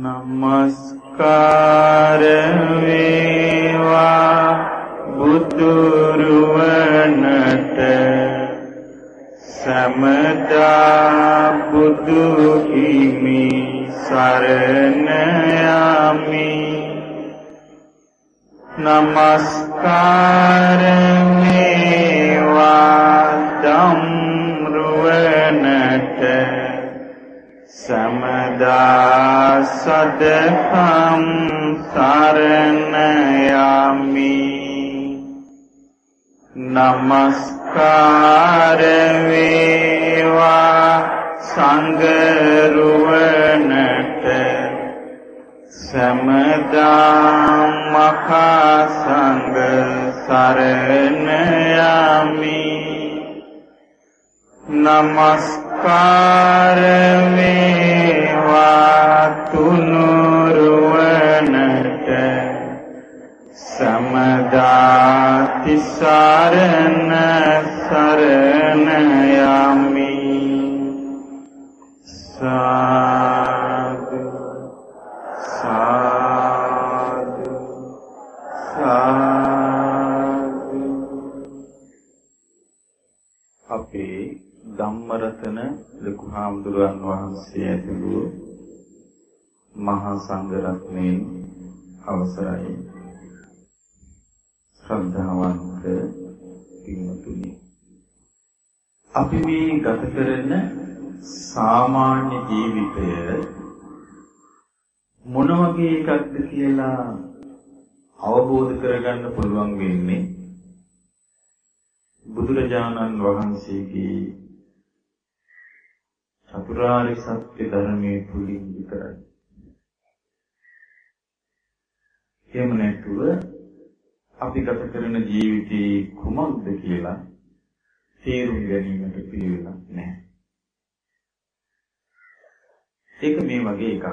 නමස්කාර වේවා බුදුරුවනට සමදා බුදු හිමි සරණ යමි නමස්කාර වේවා ධම්රුවනට සමදා සදහම් සරණ යමි නමස්කාර වේවා සංගරුවනට සමදා මහා සංඝ සරණ යමි නමස්කාර වේවා තුනුරුවනට සමදා තිසරණ ලොකු හාමුදුරුවන් වහන්සේ ඇතුළු මහා සංඝ රත්නයේ අවසරයි. ශ්‍රද්ධාවන්ත පින්වතුනි අපි මේ ගත කරන සාමාන්‍ය ජීවිතය මොන වගේ එකක්ද කියලා අවබෝධ කරගන්න පුළුවන් වෙන්නේ බුදුරජාණන් වහන්සේගේ චතුරාර්ය සත්‍ය ධර්මයේ තුලින් විතරයි. එහෙම නැතුව අපි ගත කරන ජීවිතේ කුමක්ද කියලා තේරුම් ගැනීමට පිළිවෙලක් නැහැ. ඒක මේ වගේ එකක්.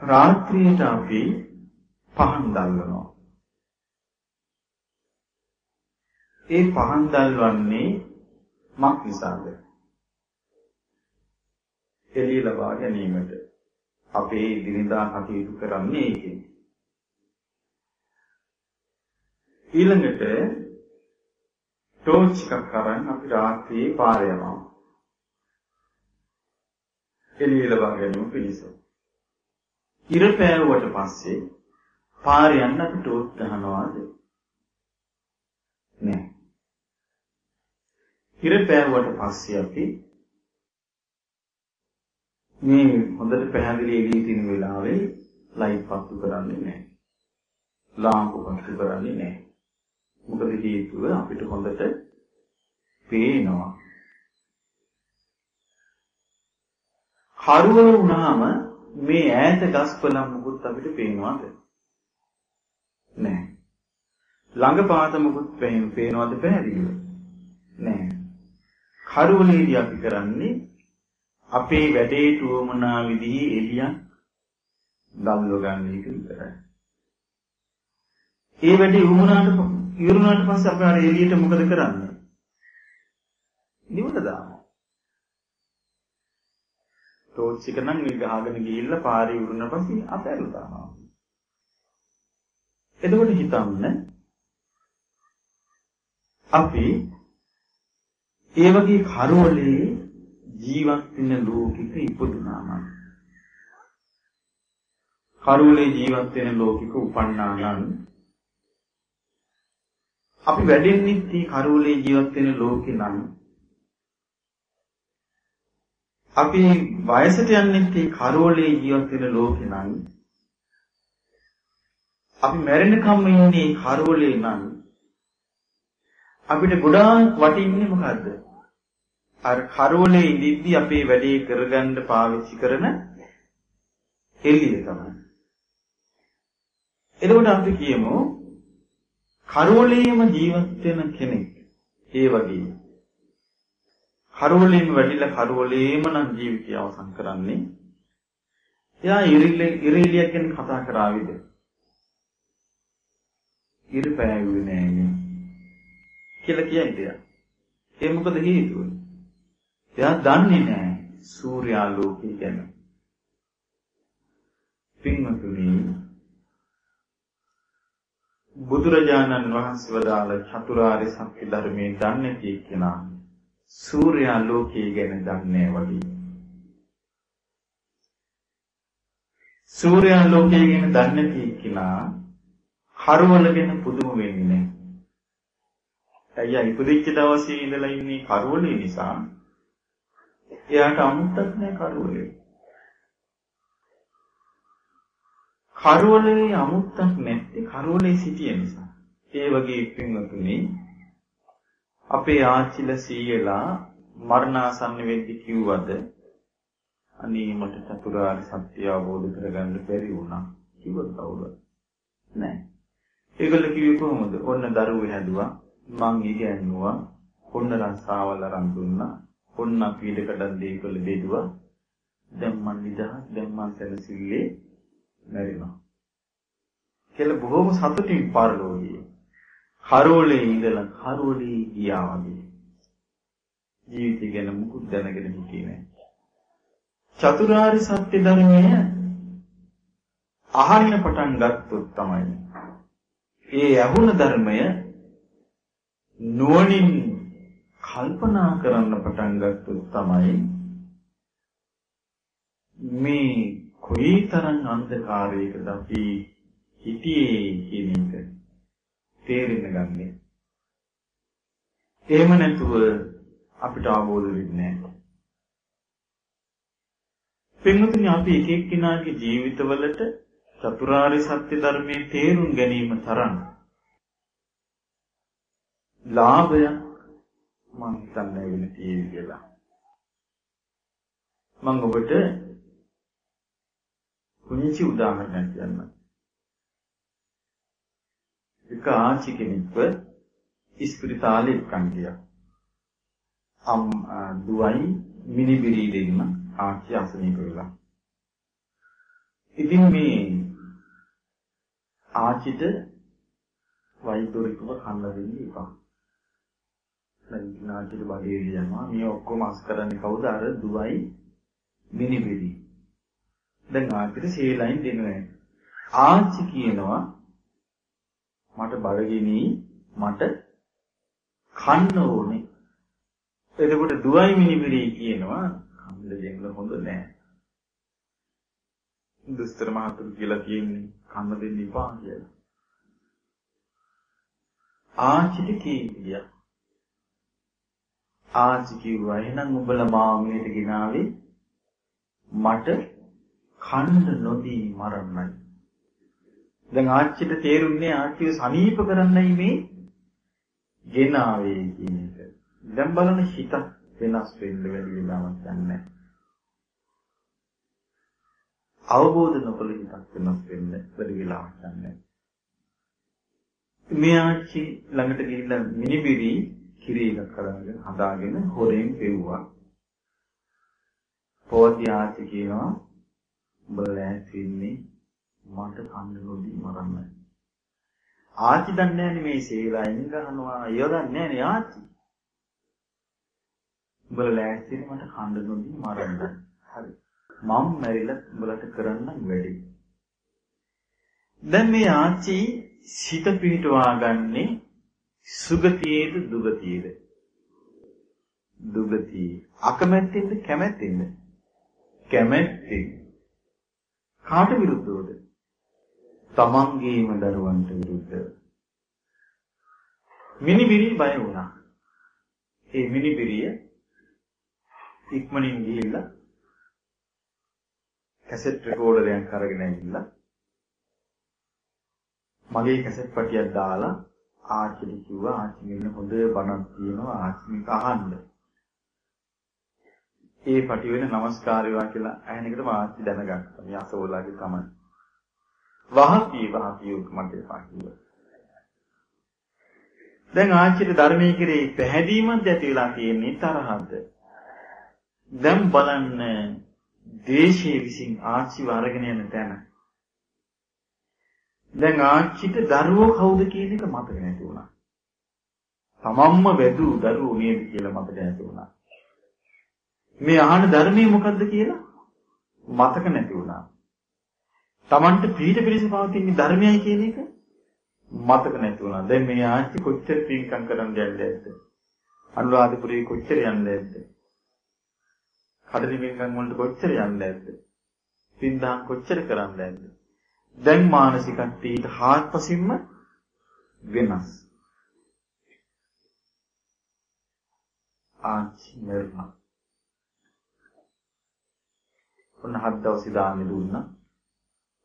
රාත්‍රියට අපි පහන් දැල්වනවා. ඒ පහන් දැල්වන්නේ මක් නිසාද? එළිය ලබා ගැනීමට. අපේ දිනදා කටයුතු කරන්නේ ඒකෙන්. ඊළඟට ටෝච් එකක් අරන් අපි රාත්‍රියේ පාර යනවා. එළිය ලබා ගැනීම පිණිස. ඉර පෑවුවට පස්සේ පාර යන්න අපි ටෝච් ගහනවාද? නෑ. ඉර පෑවුවට පස්සේ අපි මේ හොඳට පැහැදිලි එළිය තියෙන වෙලාවේ ලයිට් පත්තු කරන්නේ නැහැ. ලාම්පු පත්තු කරන්නේ නැහැ. මොකද හේතුව අපිට හොඳට පේනවා. හරුවල වුණාම මේ ඈත ගස්පලම් මුකුත් අපිට පේනවද? නැහැ. ළඟ පාත මුකුත් පේනවද පැහැදිලිව? නැහැ. කරුවලේදී අපි කරන්නේ අපේ වැඩේ තුවමනා විදිහේ එළියක් දල්ව ගන්න එක විතරයි. ඒ වැඩේ වුණාට ඉවරුණාට පස්සේ අපි අර එළියට මොකද කරන්නේ? නිවන දානවා. ටෝච් එක නම් මේ ගහගෙන ගිහිල්ලා පාරේ ඉවරුණ පස්සේ අතහැරලා දානවා. එතකොට හිතන්න අපි ඒ වගේ කරවලේ ජීවත් වෙන ලෝකික ඉපදුනා නම් කරවලේ ජීවත් වෙන ලෝකික උපන්නා නම් අපි වැඩෙන්නේ තී කරවලේ ජීවත් වෙන ලෝකේ නම් අපි වයසට යන්නේ තී කරවලේ ජීවත් වෙන ලෝකේ නම් අපි මැරෙනකම් ඉන්නේ කරවලේ නම් අපිට ගොඩාක් වටින්නේ මොකද්ද? අර කරවලේ ඉඳිද්දි අපේ වැඩේ කරගන්න පාවිච්චි කරන එළිය තමයි. එතකොට අපි කියමු කරවලේම ජීවත් වෙන කෙනෙක්. ඒ වගේ. කරවලේම වැඩිලා කරවලේම නම් ජීවිතය අවසන් කරන්නේ. එයා ඉරිලියක් ගැන කතා කරාවිද? ඉර පෑවුවේ නෑනේ. කියලා කියයිද? ඒ මොකද හේතුව? එයා දන්නේ නැහැ සූර්යාලෝකය ගැන. පින්වතුනි බුදුරජාණන් වහන්සේ වදාළ චතුරාර්ය සත්‍ය ධර්මයේ දන්නේ නැති කෙනා සූර්යාලෝකය ගැන දන්නේ වගේ. සූර්යාලෝකය ගැන දන්නේ නැති කෙනා කරවල ගැන පුදුම වෙන්නේ නැහැ. අයියා ඉපදිච්ච දවසේ ඉඳලා ඉන්නේ කරවලේ නිසා එයාට අමුත්තක් නැහැ කරවලේ. කරවලේ අමුත්තක් නැත්තේ කරවලේ සිටිය නිසා. ඒ වගේ පින්වතුනි අපේ ආච්චිලා සීයලා මරණාසන්න වෙද්දි කිව්වද අනේ මට චතුරාර්ය සත්‍ය අවබෝධ කරගන්න බැරි වුණා කිව්වද කවුරුද නැහැ ඒගොල්ලෝ කිව්වේ කොහොමද ඔන්න දරුවෝ හැදුවා මං ඉගෙනුවා ඔන්න රස්සාවල් අරන් දුන්නා. ඔන්න අපි ඉඩකඩම් දෙයකල බෙදුවා. දැන් මං නිදහස් දැන් මං සැනසෙල්ලේ මැරිනවා. කියලා බොහොම සතුටින් පාරලෝකයේ කරෝලේ ඉඳලා කරෝලේ ගියා වගේ. ජීවිතය ගැන මුකුත් දැනගෙන හිටියේ නැහැ චතුරාර්ය සත්‍ය ධර්මය අහන්න පටන් ගත්තොත් තමයි ඒ ඇහුණ ධර්මය නුවණින් කල්පනා කරන්න පටන් ගත්තොත් තමයි මේ කොයිතරම් අන්ධකාරයකද අපි හිටියේ කියන එක තේරෙන්න ගන්නේ. එහෙම නැතුව අපිට අවබෝධ වෙන්නේ නැහැ. පින්වතුනි අපි එක එක්කිනාගේ ජීවිතවලට චතුරාර්ය සත්‍ය ධර්මයේ තේරුම් ගැනීම තරම් ලාභයක් මම හිතන්නේ වෙන තියෙවි කියලා. මම ඔබට පුංචි උදාහරණයක් කියන්නම්. එක ආච්චි කෙනෙක්ව ඉස්පිරිතාලේ එක්කන් ගියා. අම් දුවයි මිනිබිරි දෙන්න ආච්චි අසනීප වෙලා. ඉතින් මේ ආච්චිට වෛද්‍යවරයෙකුව කන්න දෙන්න එපා. දැන් ආච්චිට බඩේ යනවා. මේ ඔක්කොම අස් කරන්නේ කවුද? අර දුවයි මිනිබිරි. දැන් ආච්චිට සීලයින් දෙනවා. ආච්චි කියනවා මට බඩගිනි මට කන්න ඕනේ. එතකොට දුවයි මිනිබිරි කියනවා කන්න දෙන්න හොඳ නෑ. දුස්තර මහතුරු කියලා කියන්නේ කන්න දෙන්න එපා කියලා. ආච්චිට කීවියා. ආච්චි කිව්වා එහෙනම් උඹලා මාමේට ගෙනාවේ මට කන්න නොදී මරන්නයි. දැන් ආච්චිට තේරුන්නේ ආච්චිව සනීප කරන්නයි මේ ගෙනාවේ කියන එක. දැන් බලන්න හිත වෙනස් වෙන්න වැඩි වෙලාවක් නැහැ. අවබෝධ නොකළ හිතක් වෙනස් වෙන්න වැඩි වෙලාවක් නැහැ. මේ ආච්චි ළඟට ගිහිල්ලා මිනිබිරි කිරි එකක් කරගෙන හදාගෙන හොරෙන් පෙව්වා. පොඩි ආච්චි කියනවා උඹ ලෑස්ති ඉන්නේ මට කන්න නොදී මරන්න. ආච්චි දන්නේ නැහැ මේ සීලයෙන් ගහනවා. ඒව දන්නේ නැහැ ආච්චි. උඹලා ලෑස්තිනේ මට කන්න නොදී මරන්න. හරි. මම මැරිලා උඹලට කරන්නම් වැඩි. දැන් මේ ආච්චි සිත පිහිටවා ගන්නේ සුගතියේද දුගතියේද? දුගතිය. අකමැත්තෙන්ද කැමැත්තෙන්ද? කැමැත්තෙන්. කාට විරුද්ධවද? තමන්ගේම දරුවන්ට විරුද්ධව. මිනිබිරි බය වුණා. ඒ මිනිබිරිය ඉක්මනින් ගිහිල්ලා කැසට් රෙකෝඩරයක් අරගෙන ඇවිල්ලා මගේ කැසට් පටියක් දාලා ආච්චිට කිව්වා ආච්චි මෙන්න හොඳ බණක් තියෙනවා ආච්චි මේක අහන්න. ඒ පටි වෙන নমස්කාර වේවා කියලා අහන එකටම ආච්චි දැනගත්තා. මේ අසෝලාගේ තමයි. වහකී වහකී මට එපා කිව්වා. දැන් ආච්චිට ධර්මයේ කෙරේ පැහැදීමක් ඇති වෙලා තියෙන්නේ තරහද? දැන් බලන්න දේශයේ විසින් ආච්චිව අරගෙන යන තැන. දැන් ආච්චිට දරුවෝ කවුද කියන එක මතක නැති වුණා. තමන්ම වැදූ දරුවෝ නේද කියලා මතක නැති වුණා. මේ අහන ධර්මයේ මොකද්ද කියලා මතක නැති වුණා. Tamanට පීඩ පිළිස පවතින ධර්මයයි කියන එක මතක නැති වුණා. දැන් මේ ආච්චි කොච්චර පින්කම් කරන්න යන්නේ ඇද්ද? අනුරාධපුරේ කොච්චර යන්නේ ඇද්ද? කඩලි පින්කම් වලට කොච්චර යන්නේ ඇද්ද? පින්දාම් කොච්චර කරන්නේ ඇද්ද? දැන් මානසිකත්වයේ ඊට හාත්පසින්ම වෙනස්. ආච්චි මරුණා. ඔන්න හත් දවසේ දාන්නේ දුන්නා.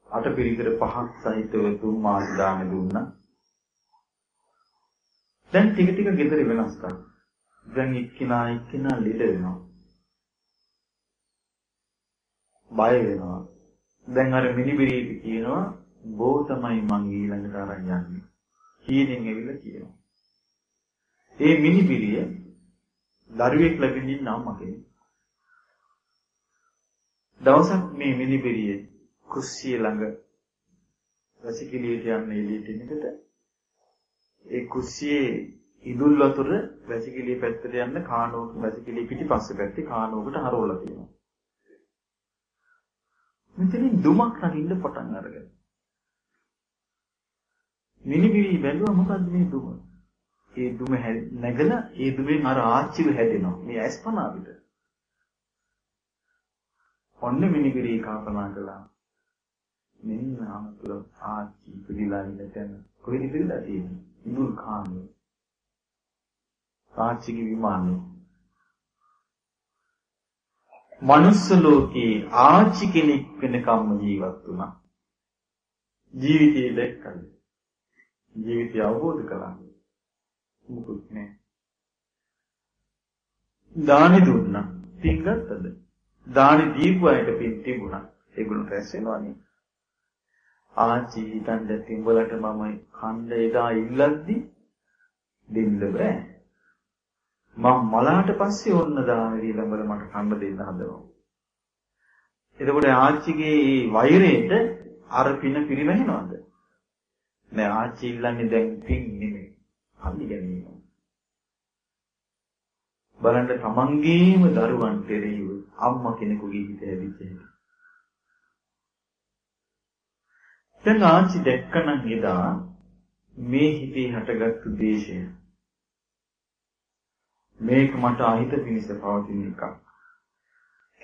අට පිරිකර පහක් සහිතව තුන් මාස දාන්නේ දුන්නා. දැන් ටික ටික ගෙදර වෙනස්කම්. දැන් එක්කිනා එක්කිනා ලෙඩ වෙනවා. බය වෙනවා. දැන් අර මිනිබිරියට කියනවා බෝ තමයි මං ඊළඟට අරන් යන්නේ. කීනෙන් ඇවිල්ලා කියනවා. ඒ මිනිබිරිය දරුවෙක් ලැබෙනින් අම්මා කෙනෙක්. දවසක් මේ මිනිබිරිය කුස්සිය ළඟ වැසිකිළියට යන්න එළියට එනකොට ඒ කුස්සියේ ඉදුල් වතුර වැසිකිළිය පැත්තට යන්න කානෝක වැසිකිළිය පිටිපස්සේ පැත්තේ කානෝකට හරවලා තියෙනවා. මෙතනින් දුමක් නගින්න පටන් අරගෙන. මිනිබිරි බැලුවා මොකද්ද මේ දුම? ඒ දුම නැගලා ඒ දුමෙන් අර ආච්චිව හැදෙනවා. මේ ඇස්පනා පිට. ඔන්න මිනිබිරි කල්පනා කළා. මෙන්න අමතර ආච්චි ඉපදිලා ඉන්න තැන කොහෙද ඉපදිලා තියෙන්නේ? ඉදුල් කාමේ. ආච්චිගේ විමානේ. මනුස්ස ලෝකේ ආච්චි කෙනෙක් වෙනකම්ම ජීවත් වුණා. ජීවිතය දැක්කද? ජීවිතය අවබෝධ කළා. මුකුත් නෑ. දානි දුන්නා. පින් ගත්තද? දානි දීපු අයට පින් තිබුණා. ඒගොල්ලෝ රැස් වෙනවනේ. ආච්චි හිතන්නේ තිඹලට මම කණ්ඩ එදා ඉල්ලද්දි දෙන්න බෑ. මම මලාට පස්සේ ඔන්න දාන දීලඹල මට කණ්ඩ දෙන්න හදනවා. එතකොට ආච්චිගේ වෛරයට අර පින පිරිමැහෙනවද? නෑ ආච්චි ඉල්ලන්නේ දැන් පින් නෙමෙයි. අල්ලි ගැනීම. බලන්න තමන්ගේම දරුවන් පෙරෙහිව අම්මා කෙනෙකුගේ හිත හැදිච්ච හැටි. දැන් ආච්චි දැක්කනම් එදා මේ හිතේ හටගත්තු දේශය මේක මට අහිත පිණිස පවතින එකක්.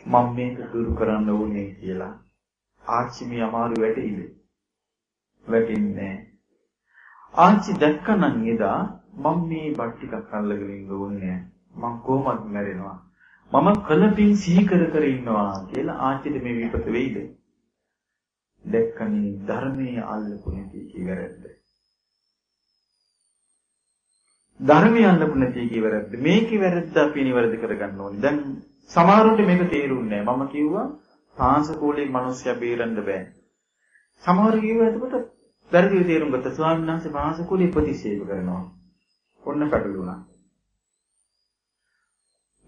මම මේක දුරු කරන්න ඕනේ කියලා ආච්චි මේ අමාරු වැටෙයිද? වැටෙන්නේ නැහැ. ආච්චි දැක්කනම් එදා මම මේ බත් ටිකක් අල්ලගෙන ඉන්න ඕනේ මම කොහොමද මැරෙනවා මම කලපින් සිහි කර කර ඉන්නවා කියලා ආච්චිට මේ විපත වෙයිද දැක්කනේ ධර්මයේ අල්ලපු නැති කිවරද්ද ධර්මයේ අල්ලපු නැති කිවරද්ද මේකේ වැරද්ද අපි නිවැරදි කරගන්න ඕනේ. දැන් සමහරවිට මේක තේරුන්නේ නැහැ. මම කිව්වා පාංශකෝලේ මිනිස්සයා බේරන්න බෑ. සමහර කිව්වා එතකොට වැරදිව තේරුම් ගත්ත. ස්වාමීන් වහන්සේ පාංශකෝලේ ප්‍රතික්ෂේප කරනවා. ඔන්න පැටළුණා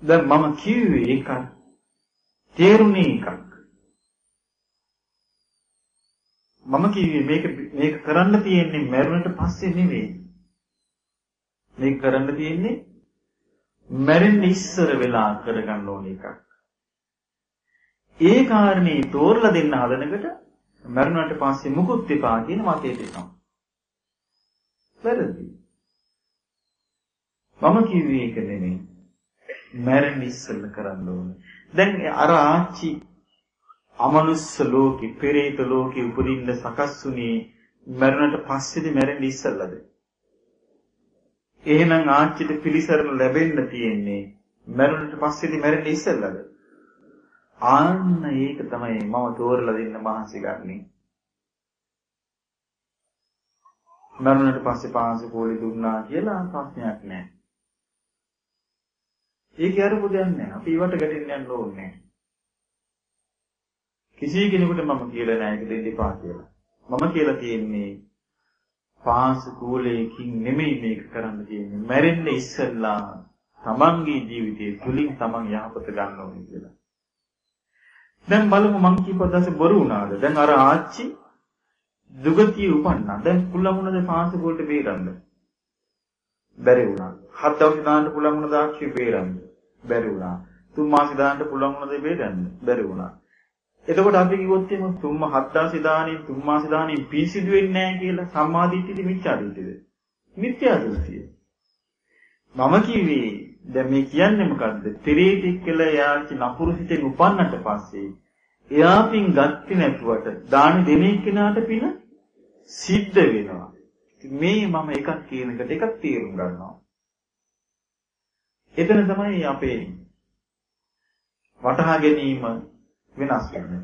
දැන් මම කිව්වේ එකක්. තේරුණේ එකක්. මම කිව්වේ මේක මේක කරන්න තියෙන්නේ මරුණට පස්සේ නෙවෙයි. මේක කරන්න තියෙන්නේ මැරෙන්න ඉස්සර වෙලා කරගන්න ඕන එකක්. ඒ කාරණේ තෝරලා දෙන්න හදනකොට මරුණට පස්සේ මුකුත් එපා කියන මතයට එනවා. වැරදි. මම කිව්වේ ඒක නෙමෙයි. මැරෙන්න ඉස්සෙල්ල කරන්න ඕනේ. දැන් අර ආච්චි අමනුස්ස ලෝකේ, පෙරේත ලෝකේ උපදින්න සකස්ුනේ මරණට පස්සේද මැරෙන්න ඉස්සෙල්ලාද? එහෙනම් ආච්චිට පිළිසරණ ලැබෙන්න තියෙන්නේ මරණට පස්සේද මැරෙන්න ඉස්සෙල්ලාද? ආන්න ඒක තමයි මම තෝරලා දෙන්න මහන්සි ගන්නේ. මරණට පස්සේ පාංශ පොලි දුන්නා කියලා ප්‍රශ්නයක් නැහැ. ඒක අරුපු දෙයක් නැහැ. අපි ඊවට ගැටෙන්න යන්න ඕනේ නැහැ. කිසි කෙනෙකුට මම කියලා නෑ ඒක දෙන්න එපා කියලා. මම කියලා තියෙන්නේ පාංශ කූලයකින් නෙමෙයි මේක කරන්න තියෙන්නේ. මැරෙන්න ඉස්සෙල්ලා තමන්ගේ ජීවිතයේ තුලින් තමන් යහපත ගන්න ඕනේ කියලා. දැන් බලමු මං කීපදase බොරු වුණාද? දැන් අර ආච්චි දුගතිය උපන්නා. දැන් පුළුවන් වුණාද පාංශ කූලට බේරන්න? බැරි වුණා. හත් දවස් දාන්න පුළුවන් වුණාද ආච්චි බේරන්න? බැරි වුණා. තුන් මාසෙ දාන්න පුළුවන් වුණද බේරන්න බැරි වුණා. එතකොට අපි කිව්වොත් එහෙම තුන් හත් දාසෙ දානින් තුන් මාසෙ දානින් පිසිදු වෙන්නේ නැහැ කියලා සම්මාදිට්ඨියද මිච්ඡාදිට්ඨියද? මිත්‍යාදෘෂ්ටිය. මම කිව්වේ දැන් මේ කියන්නේ මොකද්ද? ත්‍රිේතික් කියලා යාචි නපුරු සිතෙන් උපන්නට පස්සේ එයා පින් ගත්තේ නැතුවට දාන දෙන එක්කෙනාට පින සිද්ධ වෙනවා. මේ මම එකක් කියන එකට එකක් තේරුම් ගන්නවා. එතන තමයි අපේ වටහා ගැනීම වෙනස් වෙන්නේ.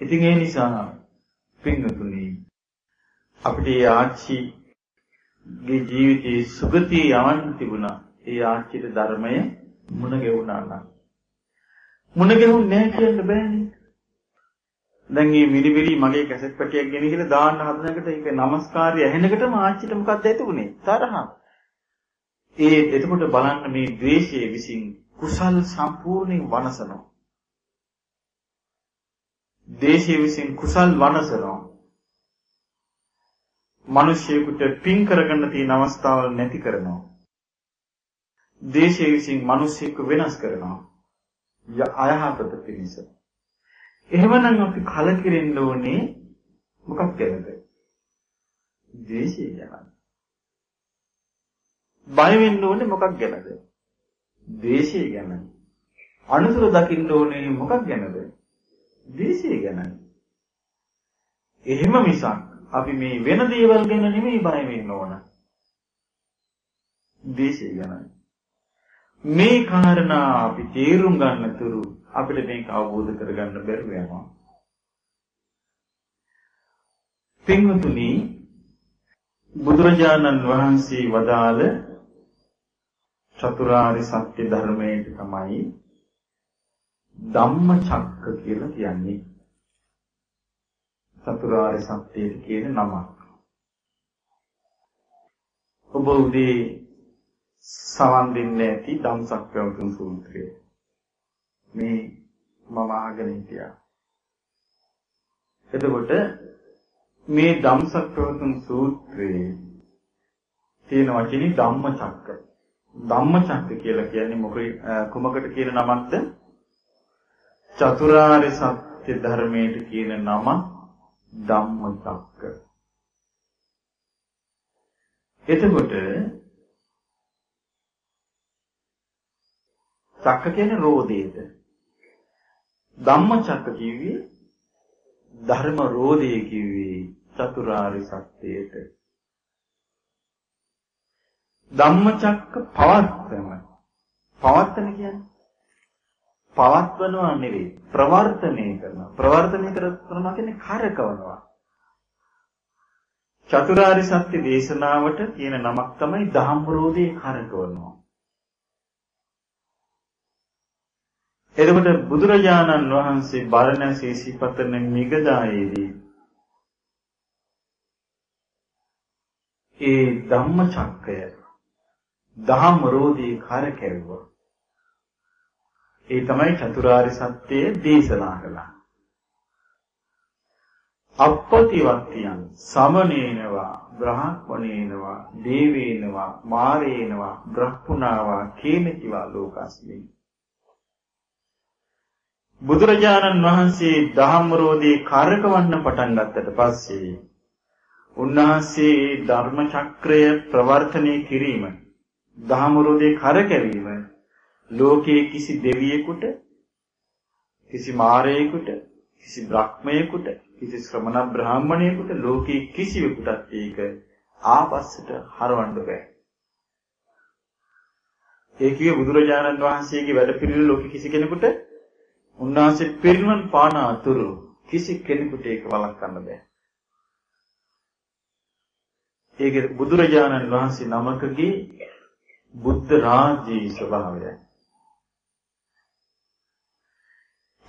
ඉතින් ඒ නිසා පින්තුනි අපිට ආච්චිගේ ජීවිතයේ සුගතිය යවන්න තිබුණා. ඒ ආච්චිට ධර්මය මුණ ගැහුණා නම්. මුණ ගැහුන්නේ නැහැ කියන්න බෑනේ. දැන් මේ මිරිමිරි මගේ කැසට් පැටියක් ගෙනහිලා දාන්න හදනකොට ඒක নমස්කාරය ඇහෙනකොටම ආච්චිට මොකක්ද ඇතුනේ? තරහ. ඒ එතකොට බලන්න මේ ද්වේෂයේ විසින් කුසල් සම්පූර්ණයෙන් වනසනවා. දේශයේ විසින් කුසල් වනසනවා. මිනිසියෙකුට පින් කරගන්න තියෙන අවස්ථාවල් නැති කරනවා. දේශයේ විසින් මිනිසියෙකු වෙනස් කරනවා. අයහපත පිණිස. එහෙමනම් අපි කලකිරෙන්න ඕනේ මොකක් ගැනද? ද්වේෂය ගැන. බය වෙන්න ඕනේ මොකක් ගැනද? ද්වේෂය ගැන. අනුසර දකින්න ඕනේ මොකක් ගැනද? ද්වේෂය ගැන. එහෙම මිසක් අපි මේ වෙන දේවල් ගැන නෙමෙයි බය වෙන්න ඕන. ද්වේෂය ගැනයි. මේ කාරණා අපි තේරුම් ගන්න තුරු අපිට මේක අවබෝධ කරගන්න බැරුව යනවා. පින්වතුනි බුදුරජාණන් වහන්සේ වදාළ චතුරාර්ය සත්‍ය ධර්මයට තමයි ධම්මචක්ක කියලා කියන්නේ. චතුරාර්ය සත්‍යයට කියන නමක්. ඔබ උදේ සවන් දෙන්නේ නැති ධම්සක්කවතුන් සූත්‍රය. මේ මම අහගෙන හිටියා. එතකොට මේ ධම්සක්කවතුන් සූත්‍රයේ තියෙන වචනේ ධම්මචක්ක. ධම්මචක්ක කියලා කියන්නේ මොකයි කුමකට කියන නමක්ද? චතුරාර්ය සත්‍ය ධර්මයට කියන නම ධම්මචක්ක. එතකොට චක්ක කියන්නේ රෝධයේද? ධම්මචක්ක කිව්වේ ධර්ම රෝධය කිව්වේ චතුරාර්ය සත්‍යයට. ධම්මචක්ක පවත්තම පවත්තන කියන්නේ පවත්වනවා නෙවෙයි ප්‍රවර්තනය කරනවා. ප්‍රවර්තනය කරනවා කියන්නේ කරකවනවා. චතුරාර්ය සත්‍ය දේශනාවට තියෙන නමක් තමයි ධම්මරෝධේ කරකවනවා. එතකොට බුදුරජාණන් වහන්සේ බරණැසී සිපතන මිගදායේදී ඒ ධම්මචක්කය ධම්මරෝධී කරකැවුවා. ඒ තමයි චතුරාර්ය සත්‍යය දේශනා කළා. අපපතිවත්තියන් සමනේනවා බ්‍රහ්මණේනවා දේවේනවා මාරේනවා බ්‍රහ්මුණාවා කේමතිවා ලෝකස්මින් බුදුරජාණන් වහන්සේ ධම්මරෝධී කරකවන්න පටන් ගත්තට පස්සේ උන්වහන්සේ ධර්ම චක්‍රය ප්‍රවර්තනය කිරීම ධම්මරෝධී කරකැවීම ලෝකයේ කිසි දෙවියෙකුට කිසි මාරයෙකුට කිසි බ්‍රහ්මයෙකුට කිසි ශ්‍රමණ බ්‍රාහ්මණයෙකුට ලෝකයේ කිසිවෙකුටත් ඒක ආපස්සට හරවන්න බෑ. ඒ කියේ බුදුරජාණන් වහන්සේගේ වැඩ පිළිවෙල ලෝක කිසි කෙනෙකුට උන්වහන්සේ පිරිනුවන් පාන අතුරු කිසි කෙනෙකුට ඒක වළක්වන්න බෑ. ඒක බුදුරජාණන් වහන්සේ නමකගේ බුද්ධ රාජ්‍යයේ ස්වභාවයයි.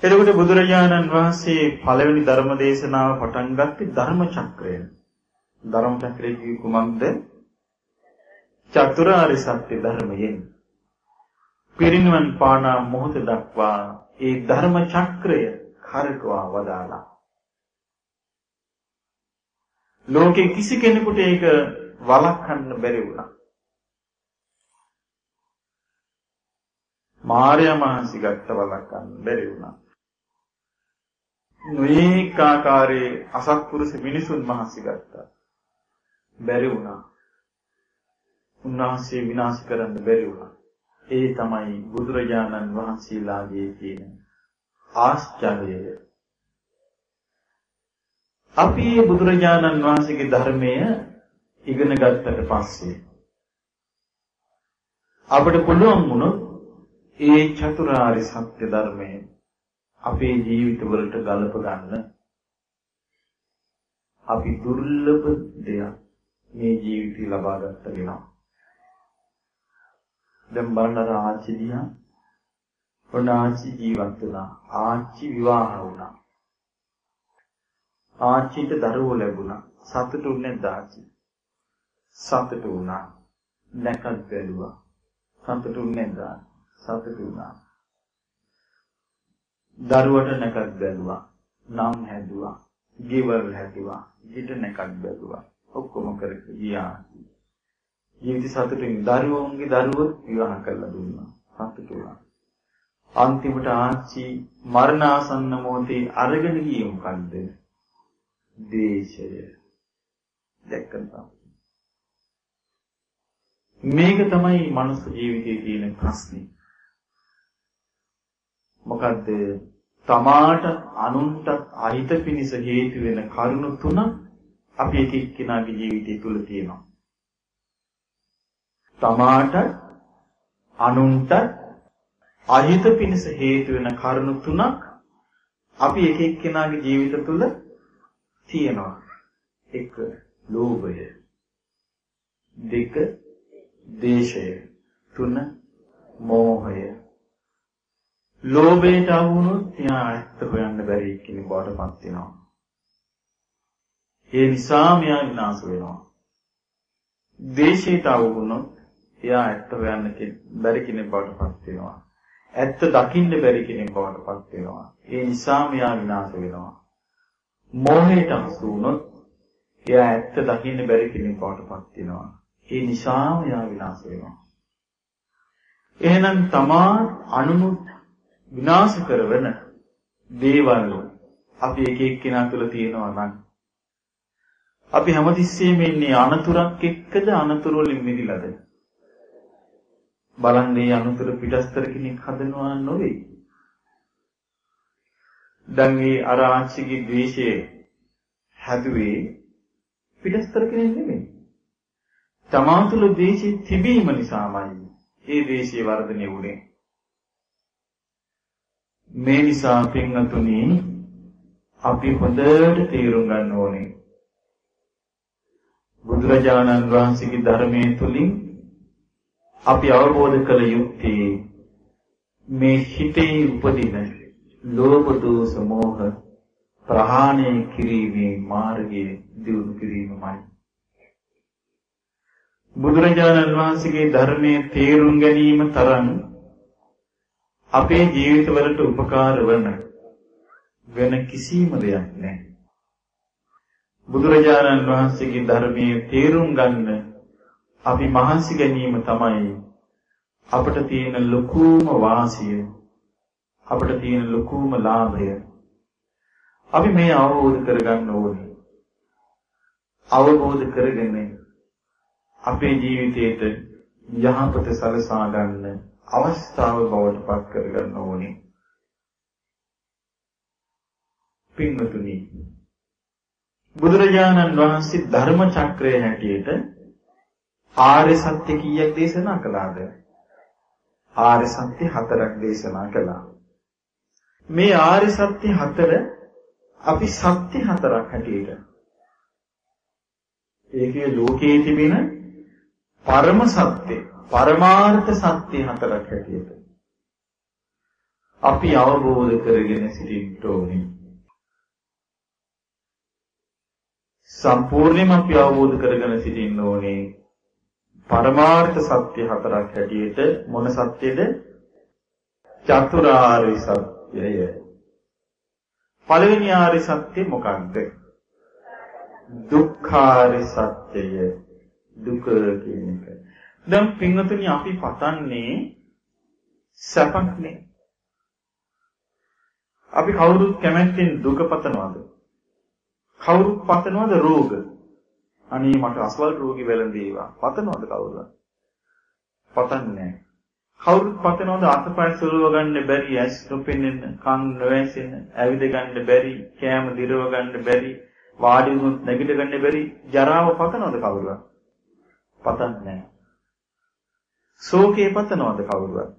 එතකොට බුදුරජාණන් වහන්සේ පළවෙනි ධර්ම දේශනාව පටන් ගත්තේ ධර්ම චක්‍රය. ධර්ම චක්‍රය කිව්ව කුමක්ද? චතුරාර්ය සත්‍ය ධර්මයෙන්. පිරිනිවන් පාන මොහොත දක්වා ඒ ධර්ම චක්‍රය කරකවා වදාලා. ලෝකේ කිසි කෙනෙකුට ඒක වළක්වන්න බැරි වුණා. මාර්යා මහන්සි ගත්ත වළක්වන්න බැරි වුණා. නොඒක ආකාරයේ අසත්පුරුෂ මිනිසුන් මහන්සි ගත්තා. බැරි වුණා. උන්වහන්සේ විනාශ කරන්න බැරි වුණා. ඒ තමයි බුදුරජාණන් වහන්සේලාගේ තියෙන ආශ්චර්යය. අපි බුදුරජාණන් වහන්සේගේ ධර්මය ඉගෙන ගත්තට පස්සේ අපිට පුළුවන් වුණොත් ඒ චතුරාර්ය සත්‍ය ධර්මය අපේ ජීවිතවලට ගලප ගන්න අපි දුර්ලභ දෙයක් මේ ජීවිතේ ලබා ගන්න වෙනවා. දැන් බලන්න ආච්චි දිහා ඔන්න ආච්චි ජීවත් වුණා. ආච්චි විවාහ වුණා. ආච්චිට දරුවෝ ලැබුණා. සතුටුුනේ ආච්චි. සතුටු වුණා. නැකත් බැලුවා. සතුටුුනේ ආ. සතුටු වුණා. දරුවට නැකත් බැලුවා. නම් හැදුවා. ගෙවල් හැදුවා. ඊට නැකත් බැලුවා. ඔක්කොම කර ගියා. ජීවිත සතුටින් දරුවෝන්ගේ දරුවෝ විවාහ කරලා දුන්නා. සතුටු වුණා. අන්තිමට ආච්චි මරණාසන්න මොහොතේ අරගෙන ගියේ මොකද්ද? දේශය. දැක්කම මේක තමයි මනුස්ස ජීවිතයේ තියෙන ප්‍රශ්නේ. මොකද්ද? තමාට අනුන්ට අහිත පිණිස හේතු වෙන කරුණු තුන අපි එක එක්කෙනාගේ ජීවිතය තුළ තියෙනවා. තමාට අනුන්ට අහිත පිණිස හේතු වෙන කරුණු තුනක් අපි එක එක්කෙනාගේ ජීවිත තුළ තියෙනවා. එක ලෝභය. දෙක දේශය. තුන මෝහය. ලෝභයට අහු වුණොත් එයා ඇත්ත හොයන්න බැරි කෙනෙක් බවට පත් වෙනවා. ඒ නිසා මෙයා විනාශ වෙනවා. දේශයට අහු වුණොත් එයා ඇත්ත හොයන්න බැරි කෙනෙක් බවට පත් වෙනවා. ඇත්ත දකින්න බැරි කෙනෙක් බවට පත් වෙනවා. ඒ නිසා මෙයා විනාශ වෙනවා. මෝහයට අසු වුණොත් එයා ඇත්ත දකින්න බැරි කෙනෙක් බවට පත් වෙනවා. ඒ නිසාම එයා විනාශ වෙනවා. එහෙනම් තමා අනුමුත් විනාශ කරවන දේවල් අපි එක එක්කෙනා තුළ තියෙනවා නම් අපි හැමතිස්සෙම ඉන්නේ අනතුරක් එක්කද අනතුරු වලින් මිදිලාද? බලන්නේ අනතුරු පිටස්තර කෙනෙක් හදනවා නොවේ. දැන් මේ අර ආංශිකී ද්වේෂය හැදුවේ පිටස්තර කෙනෙක් නෙමෙයි. තමා තුළ ද්වේෂය තිබීම නිසාමයි ඒ ද්වේෂය වර්ධනය වුනේ මේ නිසා පින්වතුනි අපි හොඳට තේරුම් ගන්න ඕනේ. බුදුරජාණන් වහන්සේගේ ධර්මයේ තුලින් අපි අවබෝධ කළ යුත්තේ මේ හිතේ උපදින ලෝභ දෝෂ මෝහ ප්‍රහාණය කිරීමේ මාර්ගය දියුණු කිරීමයි බුදුරජාණන් වහන්සේගේ ධර්මයේ තේරුම් ගැනීම තරම් අපේ ජීවිතවලට උපකාර වන වෙන කිසිම දෙයක් නැහැ. බුදුරජාණන් වහන්සේගේ ධර්මයේ තේරුම් ගන්න අපි මහන්සි ගැනීම තමයි අපට තියෙන ලොකුම වාසිය අපට තියෙන ලොකුම ලාභය අපි මේ අවබෝධ කරගන්න ඕනේ අවබෝධ කරගෙන අපේ ජීවිතයට යහපත සලසා ගන්න අවස්ථාව බවට පත් කරගන්න ඕනේ. පින්වතුනි බුදුරජාණන් වහන්සේ ධර්ම චක්‍රය හැටියට ආර්ය සත්‍ය කීයක් දේශනා කළාද? ආර්ය සත්‍ය හතරක් දේශනා කළා. මේ ආර්ය සත්‍ය හතර අපි සත්‍ය හතරක් හැටියට ඒකේ ලෝකයේ තිබෙන පරම සත්‍ය පරමාර්ථ සත්‍ය හතරක් හැටියට අපි අවබෝධ කරගෙන සිටින්න ඕනේ. සම්පූර්ණයෙන්ම අපි අවබෝධ කරගෙන සිටින්න ඕනේ. පරමාර්ථ සත්‍ය හතරක් හැටියට මොන සත්‍යද? චතුරාර්ය සත්‍යය. පළවෙනි ආර්ය සත්‍ය මොකක්ද? දුක්ඛාර්ය සත්‍යය. දුක කියන එක. දැන් පින්වතුනි අපි පතන්නේ සැපක් නේ. අපි කවුරුත් කැමැත්තෙන් දුක පතනවද? කවුරුත් පතනවද රෝග? අනේ මට අසවල් රෝගී වැළඳේවා. පතනවද කවුරුත්? පතන්නේ නැහැ. කවුරුත් පතනවද අතපය සුලව ගන්න බැරි, ඇස් නොපෙනෙන, කන් නොඇසෙන, ඇවිද ගන්න බැරි, කෑම දිරව ගන්න බැරි, වාඩි වුණොත් නැගිට ගන්න බැරි ජරාව පතනවද කවුරුත්? පතන්නේ නැහැ. ශෝකේ පතනවද කවුරුත්?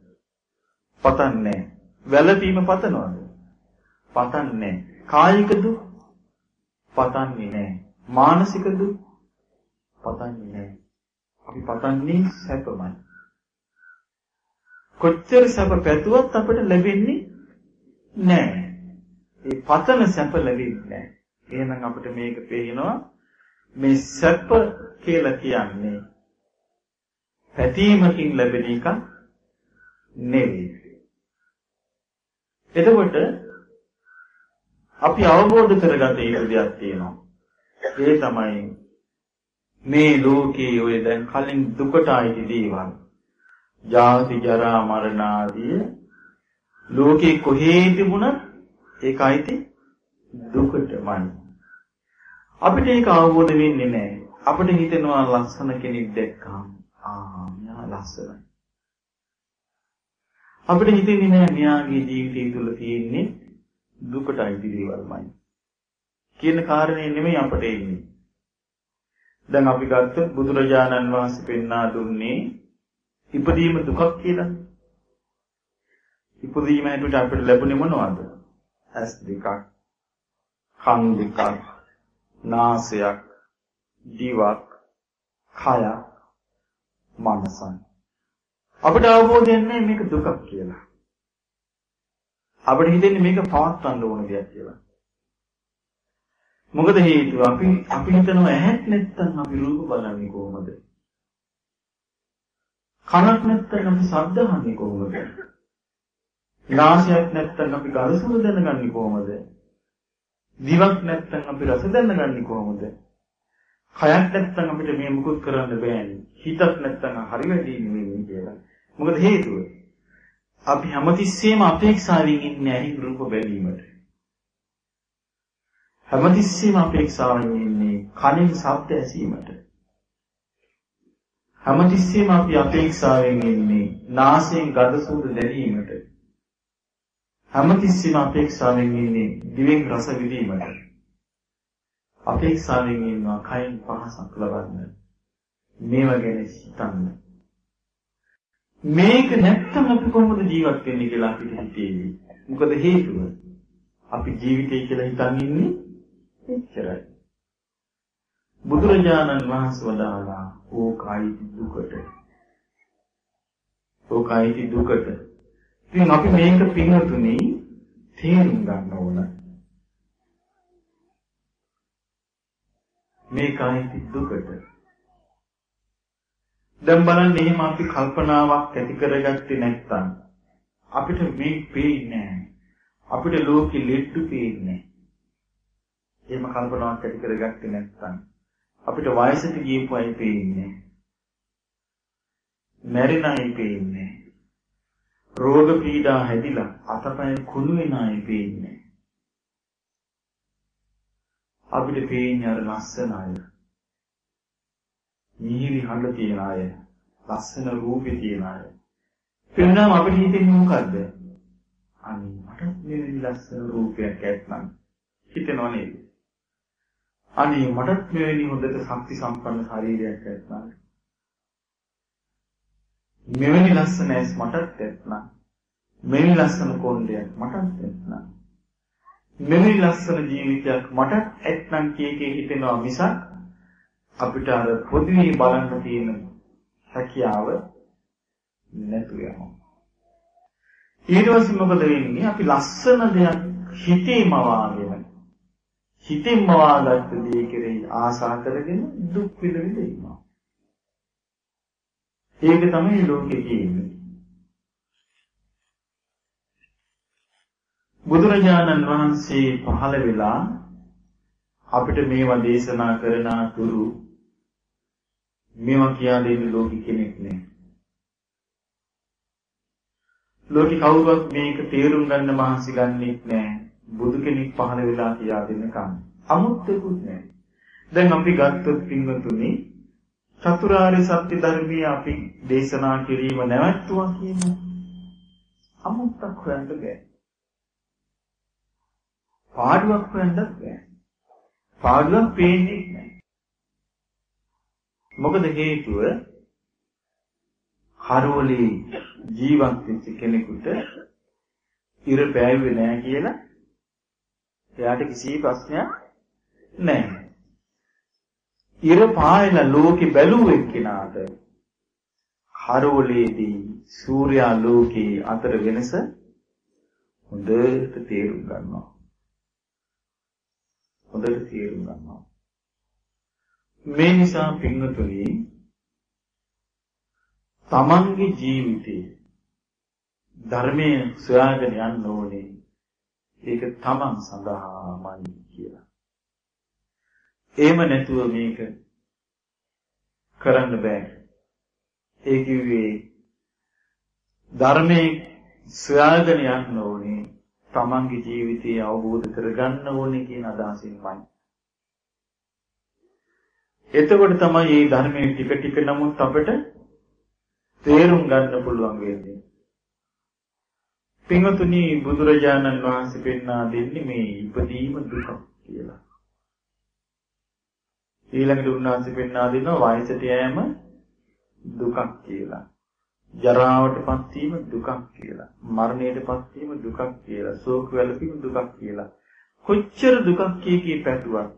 පතන්නේ නැහැ. වැළපීම පතනවද? පතන්නේ නැහැ. කායික දුක් පතන්නේ නැහැ. මානසික දුක් පතන්නේ නැහැ. අපි පතන්නේ සැපමයි. කොච්චර සැප පැතුවත් අපිට ලැබෙන්නේ නැහැ. ඒ පතන සැප ලැබෙන්නේ නැහැ. එහෙනම් අපිට මේක පේනවා මේ සැප කියලා කියන්නේ පැතීමකින් ලැබෙන එක නෙවෙයි. එතකොට අපි අවබෝධ කරගත යුතු දෙයක් තියෙනවා. ඒ තමයි මේ ලෝකයේ ඔය දැන් කලින් දුකට ආйти දේවල්. ජාති ජරා මරණ ආදී ලෝකේ කොහේ තිබුණත් ඒක ආйти දුකටමයි. අපිට ඒක අවබෝධ වෙන්නේ නැහැ. අපිට හිතෙනවා ලස්සන කෙනෙක් දැක්කම ආ මෙයා ලස්සනයි. අපිට හිතෙන්නේ නැහැ මෙයාගේ ජීවිතය තුළ තියෙන්නේ දුකට අයිති දේවල්මයි. කියන කාරණේ නෙමෙයි අපට එන්නේ. දැන් අපි ගත්තොත් බුදුරජාණන් වහන්සේ පෙන්වා දුන්නේ ඉපදීම දුකක් කියලා. ඉපදීම හැටියට අපිට ලැබුණේ මොනවද? ඇස් දෙකක්, කන් දෙකක්, නාසයක්, දිවක්, කයක්, මනසයි. අපිට අවබෝධ වෙන්නේ මේක දුකක් කියලා. අපිට හිතෙන්නේ මේක පවත්වන්න ඕන දෙයක් කියලා. මොකද හේතුව අපි අපි හිතනවා ඇහක් නැත්තම් අපි රූප බලන්නේ කොහොමද? කනක් නැත්තම් අපි ශබ්ද අහන්නේ කොහොමද? නාසයක් නැත්තම් අපි ගඳ සුවඳ දැනගන්නේ කොහොමද? දිවක් නැත්තම් අපි රස දැනගන්නේ කොහොමද? කයක් නැත්තම් අපිට මේ මුකුත් කරන්න බෑනේ. හිතක් නැත්තම් හරි වැඩි නෙමෙයි කියලා. මොකද හේතුව? අපි හැමතිස්සෙම අපේක්ෂාවෙන් ඉන්නේ ඇහි රූප බැලීමට. හැමතිස්සෙම අපේක්ෂාවෙන් ඉන්නේ කනින් ශබ්ද ඇසීමට. හැමතිස්සෙම අපි අපේක්ෂාවෙන් ඉන්නේ නාසයෙන් ගඳ සුවඳ දැනීමට. හැමතිස්සෙම අපේක්ෂාවෙන් ඉන්නේ දිවෙන් රස විඳීමට. අපේක්ෂාවෙන් ඉන්නවා කයින් පහසක් ලබන්න. මේව ගැන හිතන්න. මේක නැත්තම් අපි කොහොමද ජීවත් වෙන්නේ කියලා අපිට හිතේවි. මොකද හේතුව? අපි ජීවිතය කියලා හිතන් ඉන්නේ එච්චරයි. බුදුරජාණන් වහන්සේ වදාළා ඕකයි දුකට. ඕකයි දුකට. ඉතින් අපි මේක පින්වතුනි තේරුම් ගන්න ඕන. මේකයි දුකට. දැන් බලන්න එහෙම අපි කල්පනාවක් ඇති කරගත්තේ නැත්නම් අපිට මේ පේන්නේ නැහැ. අපිට ලෝකෙ ලෙඩ්ඩු පේන්නේ එහෙම කල්පනාවක් ඇති කරගත්තේ නැත්නම් අපිට වයසට ගියපු අය පේන්නේ මැරෙන අය පේන්නේ රෝග පීඩා හැදිලා අතපය කුණු වෙන අය පේන්නේ අපිට පේන්නේ අර ලස්සන අය මිහිරි හඬ තියන අය, ලස්සන රූපේ තියන අය. පෙන්නම් අපිට හිතෙන්නේ මොකද්ද? අනේ මට මෙවැනි ලස්සන රූපයක් ඇත්නම් හිතෙනව නේද? අනේ මටත් මෙවැනි හොඳට ශක්ති සම්පන්න ශරීරයක් ඇත්නම් මෙවැනි ලස්සන ඇස් මටත් ඇත්නම් මෙවැනි ලස්සන කොණ්ඩයක් මටත් ඇත්නම් මෙවැනි ලස්සන ජීවිතයක් මටත් ඇත්නම් කිය කී හිතෙනවා මිසක් අපිට අර පොදුවේ බලන්න තියෙන හැකියාව නැතු යනවා. ඊට පස්සේ මොකද වෙන්නේ? අපි ලස්සන දෙයක් හිතේම වාගෙන හිතෙන්ම වාගත්ත දේ කෙරෙහි ආසා කරගෙන දුක් විඳ විඳ ඉන්නවා. ඒක තමයි ලෝකේ කියන්නේ. බුදුරජාණන් වහන්සේ පහළ වෙලා අපිට මේවා දේශනා කරන තුරු මේවා කියා දෙන්න ලෝකෙ කෙනෙක් නැහැ. ලෝකේ කවුරුවත් මේක තේරුම් ගන්න මහන්සි ගන්නෙත් නෑ. බුදු කෙනෙක් පහළ වෙලා කියා දෙන්න කන්නේ. අමුත්තකුත් නෑ. දැන් අපි ගත්තොත් පින්වතුනි චතුරාර්ය සත්‍ය ධර්මය අපි දේශනා කිරීම නැවැත්තුවා කියමු. අමුත්තක් හොයන්න බෑ. පාඩුවක් හොයන්නත් බෑ. පාඩුවක් පේන්නේ නැහැ. මොකද හේතුව හරවලේ ජීවත් වෙච්ච කෙනෙකුට ඉර පෑවුවේ නැහැ කියලා එයාට කිසි ප්‍රශ්නයක් නැහැ. ඉර පායන ලෝකෙ බැලුවෙ කෙනාට හරවලේදී සූර්යා ලෝකේ අතර වෙනස හොඳට තේරුම් ගන්නවා. හොඳට තේරුම් ගන්නවා. මේ නිසා පින්වතුනි තමන්ගේ ජීවිතේ ධර්මයේ සොයාගෙන යන්න ඕනේ. ඒක තමන් සඳහාමයි කියලා. එහෙම නැතුව මේක කරන්න බෑ. ඒ කිව්වේ ධර්මයේ සොයාගෙන යන්න ඕනේ. තමන්ගේ ජීවිතය අවබෝධ කරගන්න ඕනේ කියන අදහසින්මයි. එතකොට තමයි මේ ධර්මයේ ටික ටික නමුත් අපිට තේරුම් ගන්න පුළුවන් වෙන්නේ. පින්වතුනි බුදුරජාණන් වහන්සේ පෙන්වා දෙන්නේ මේ ඉපදීම දුක කියලා. ඊළඟට උන්වහන්සේ පෙන්වා දෙනවා වයසට යෑම දුකක් කියලා. ජරාවටපත් වීම දුකක් කියලා. මරණයටපත් වීම දුකක් කියලා. ශෝක වැළපීම දුකක් කියලා. කොච්චර දුකක් කිය කී පැතුවක්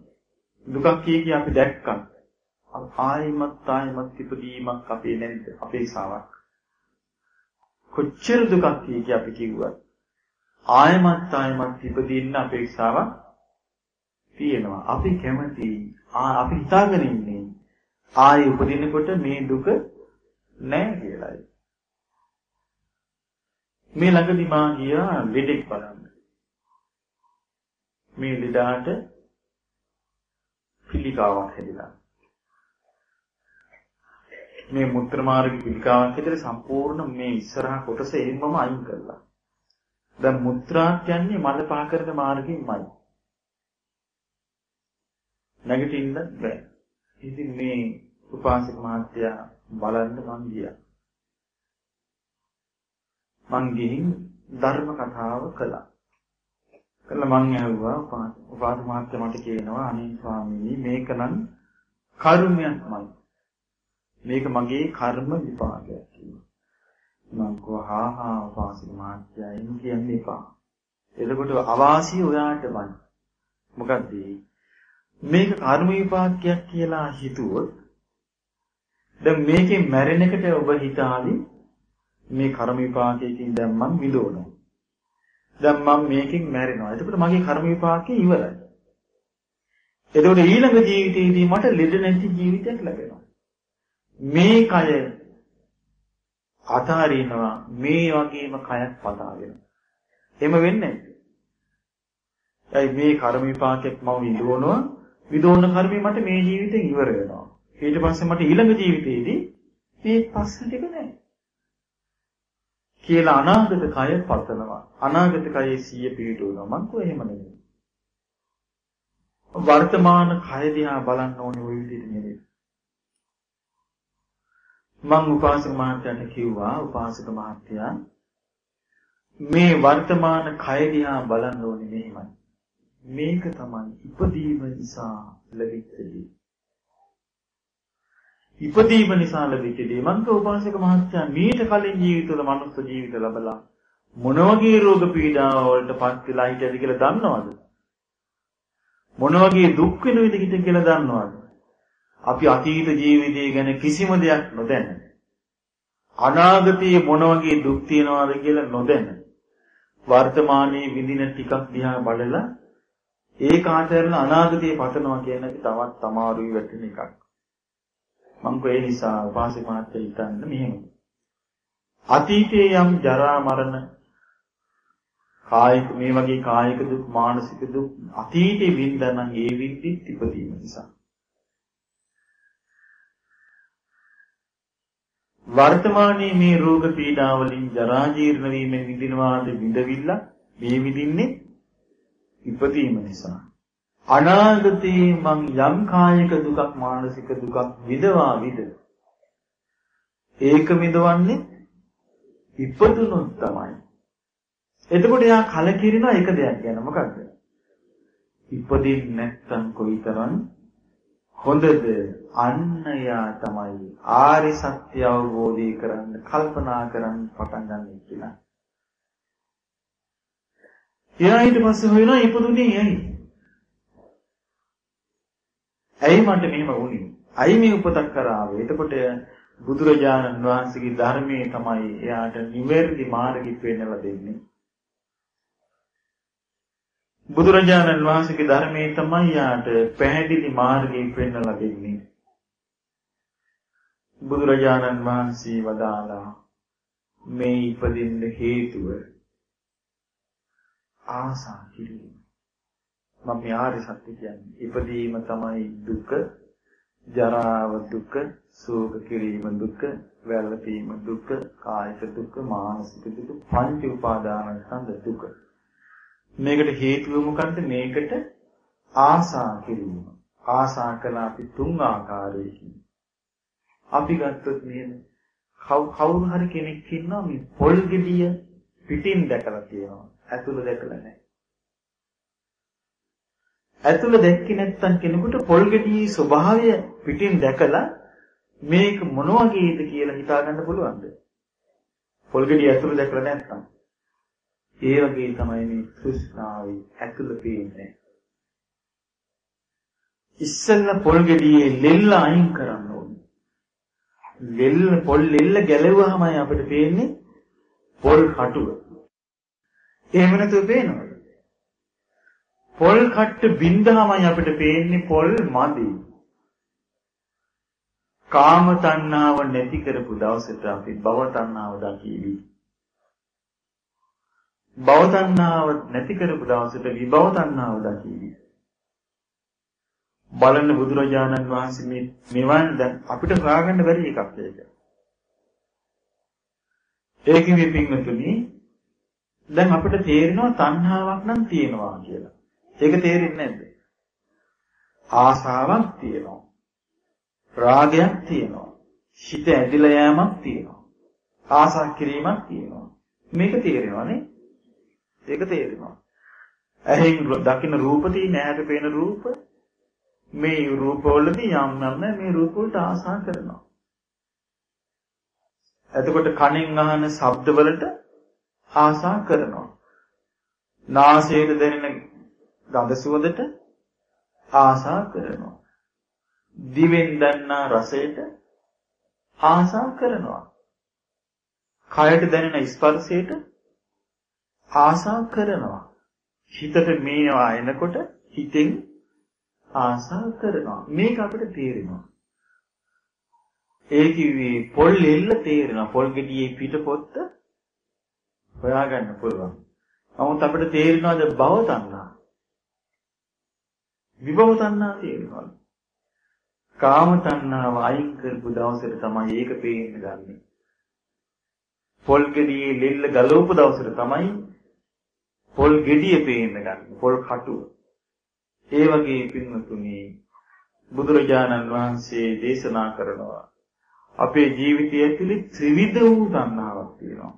දුකක් කිය කී අපි දැක්කා. ආයිමත් ආයිමත් ඉපදීමක් අපේ නැද්ද? අපේ සාවක්. කොච්චර දුකක් කිය කී අපි කිව්වත් ආයමත් ආයමත් ඉපදින්න අපේක්ෂාවක් තියෙනවා. අපි කැමති අපි හිතාගෙන ඉන්නේ ආයෙ උපදිනකොට මේ දුක නැහැ කියලායි. මේ ළඟදි මා ගියා ලෙඩෙක් බලන්න. මේ ලෙඩාට පිළිකාවක් හැදිලා. මේ මුත්‍ර මාර්ග පිළිකාවක් හැදලා සම්පූර්ණ මේ ඉස්සරහා කොටස එන්නම අයින් කළා. දැන් මුත්‍රා කියන්නේ මල පහ කරන මාර්ගෙමයි. නැගිටින්න බෑ. ඉතින් මේ උපාසක මහත්තයා බලන්න මං ගියා. මං ගිහින් ධර්ම කතාව කළා. කළා මං ඇහුවා උපාසක මහත්තයා මට කියනවා අනේ ස්වාමීනි මේක නම් කර්මයක්මයි. මේක මගේ කර්ම විපාකයක් කියලා. මං කෝහා හා උපාසක මහත්තයා එන්න කියන්න එපා. එතකොට අවාසිය ඔයාටමයි. මොකද්ද මේක කර්ම විපාකයක් කියලා හිතුවොත් දැන් මේකෙන් මැරෙන එකට ඔබ හිතාවි මේ කර්ම විපාකයෙන් දැන් මම විඳවනවා. දැන් මම මේකෙන් මැරෙනවා. එතකොට මගේ කර්ම විපාකේ ඉවරයි. එතකොට ඊළඟ ජීවිතේදී මට ලෙඩ නැති ජීවිතයක් ලැබෙනවා. මේ කය අතාරිනවා මේ වගේම කයක් පතාගෙන. එහෙම වෙන්නේ නැහැ. මේ කර්ම විපාකයක් මම විඳවනවා. විඳවන කර්මය මට මේ ජීවිතෙන් ඉවර වෙනවා. ඊට පස්සේ මට ඊළඟ ජීවිතේදී මේ ප්‍රශ්න ටික නැහැ. කියලා අනාගත කය පතනවා. අනාගත කයේ සිය පිහිටුවනවා. මං කෝ එහෙම නෙමෙයි. වර්තමාන කය දිහා බලන්න ඕනේ ওই විදිහට නෙමෙයි. මං උපාසක මහත්තයාට කිව්වා උපාසක මහත්තයා මේ වර්තමාන කය දිහා බලන්න ඕනේ මෙහෙමයි. මේක තමයි ඉපදීම නිසා ලැබිච්ච දේ. ඉපදීම නිසා ලැබිච්ච දේ. මන්ක උපාසක මහත්තයා මීට කලින් ජීවිතවල මනුස්ස ජීවිත ලැබලා මොන වගේ රෝග පීඩා වලට පත් වෙලා හිටියද කියලා දන්නවද? මොන වගේ දුක් වෙනවද කියලා දන්නවද? අපි අතීත ජීවිතය ගැන කිසිම දෙයක් නොදැන. අනාගතයේ මොන වගේ දුක් තියනවද කියලා නොදැන. වර්තමානයේ විඳින ටිකක් දිහා බලලා ඒක ආතරලා අනාගතයේ පතනවා කියන එක තවත් අමාරුයි වැටෙන එකක්. මම ඒ නිසා උපාසක මාත්‍ය හිතන්න මෙහෙම. අතීතයේ යම් ජරා මරණ කායික මේ වගේ කායික දුක් මානසික දුක් අතීතේ වින්දනම් ඒ විද්දිත් ඉපදීම නිසා. වර්තමානයේ මේ රෝග පීඩා වලින් ජරා ජීර්ණ වීමෙන් විඳිනවාද විඳවිල්ල මේ විඳින්නේ ඉපදීම නිසා. අනාගතේ මං යම් කායික දුකක් මානසික දුකක් විඳවා විද. ඒක විඳවන්නේ ඉපදුනොත් තමයි. එතකොට එයා කලකිරින එක දෙයක් ගැන මොකද්ද? ඉපදින්නේ නැත්තම් කොයිතරම් හොඳද අන්න යා තමයි ආරි සත්‍ය අවබෝධය කරන්න කල්පනා කරන්න පටන් ගන්න කියලා. එයා ඊට පස්සේ හොයනවා ඉපදුනේ ඇයි? ඇයි මට මෙහෙම වුනේ? ඇයි මේ උපතක් කරාවේ? එතකොට බුදුරජාණන් වහන්සේගේ ධර්මයේ තමයි එයාට නිවැරදි මාර්ගය පෙන්වලා දෙන්නේ. බුදුරජාණන් වහන්සේගේ ධර්මයේ තමයි යාට පැහැදිලි මාර්ගය පෙන්වලා දෙන්නේ. බුදුරජාණන් වහන්සේ වදාලා මේ ඉපදින්න හේතුව ආසා කිරීම. මම මේ ආර්ය සත්‍ය කියන්නේ ඉපදීම තමයි දුක, ජරාව දුක, ශෝක කිරීම දුක, වැළපීම දුක, කායික දුක, මානසික දුක, පංච උපාදාන ස්කන්ධ දුක. මේකට හේතුව මොකද්ද? මේකට ආසා කිරීම. ආසා කළ අපි තුන් ආකාරයකින්. අපි ගත්තොත් නේද? කවුරු හරි කෙනෙක් ඉන්නවා මේ පොල් ගෙඩිය පිටින් දැකලා තියෙනවා. ඇතුළ දැකලා නැහැ. ඇතුළ දැක්කේ නැත්නම් කෙනෙකුට පොල් ගෙඩියේ ස්වභාවය පිටින් දැකලා මේක මොන වගේද කියලා හිතා ගන්න පුළුවන්ද? පොල් ගෙඩිය ඇතුළ දැකලා නැත්නම් ඒ වගේ තමයි මේ තෘෂ්ණාවේ ඇතුළ පේන්නේ. ඉස්සෙල්ල පොල් ගෙඩියේ ලෙල්ල අයින් කරන්න ඕනේ. ලෙල්ල පොල් ලෙල්ල ගැලෙවුවාමයි අපිට පේන්නේ පොල් කටුව. එහෙම නැතුව පේනවද? පොල් කට්ට බින්දාමයි අපිට පේන්නේ පොල් මදි. කාම තණ්හාව නැති කරපු දවසට අපි භව තණ්හාව දකීවි. භව තණ්හාව නැති කරපු දවසට විභව තණ්හාව දකිවි. බලන්න බුදුරජාණන් වහන්සේ මේ මෙවන් දැන් අපිට හොයාගන්න බැරි එකක් ඒක. ඒකෙ මේ පින්වතුනි දැන් අපිට තේරෙනවා තණ්හාවක් නම් තියෙනවා කියලා. ඒක තේරෙන්නේ නැද්ද? ආසාවක් තියෙනවා. රාගයක් තියෙනවා. හිත ඇදිලා යෑමක් තියෙනවා. ආසා කිරීමක් තියෙනවා. මේක තේරෙනවනේ. ඒක තේරෙනවා. ඇහෙන් දකින්න රූප තියෙන ඇහැට පේන රූප මේ රූපවලදී යම් යම් මේ රූප වලට ආසා කරනවා. එතකොට කනෙන් අහන ශබ්දවලට ආසා කරනවා. නාසයෙන් දැනෙන ගඳ සුවඳට ආසා කරනවා. දිවෙන් දැනනා රසයට ආසා කරනවා. කයට දැනෙන ස්පර්ශයට ආසා කරනවා. හිතට මේවා එනකොට හිතෙන් ආසා කරනවා. මේක අපිට තේරෙනවා. ඒ කිව්වේ පොල් එල්ල තේරෙනවා. පොල් ගෙඩියේ පිට පොත්ත හොයාගන්න පුළුවන්. නමුත් අපිට තේරෙනවද භව තණ්හා? විභව තණ්හා තේරෙනවද? කාම තණ්හාව අයින් කරපු දවසට තමයි ඒක පේන්න ගන්නේ. පොල් ගෙඩියේ ලෙල්ල ගලවපු දවසට තමයි පොල් ගෙඩිය පේන්න ගන්න. පොල් කටුව. ඒ වගේ පින්වතුනි බුදුරජාණන් වහන්සේ දේශනා කරනවා අපේ ජීවිතය ඇතුලේ ත්‍රිවිධ වූ තණ්හාවක් තියෙනවා.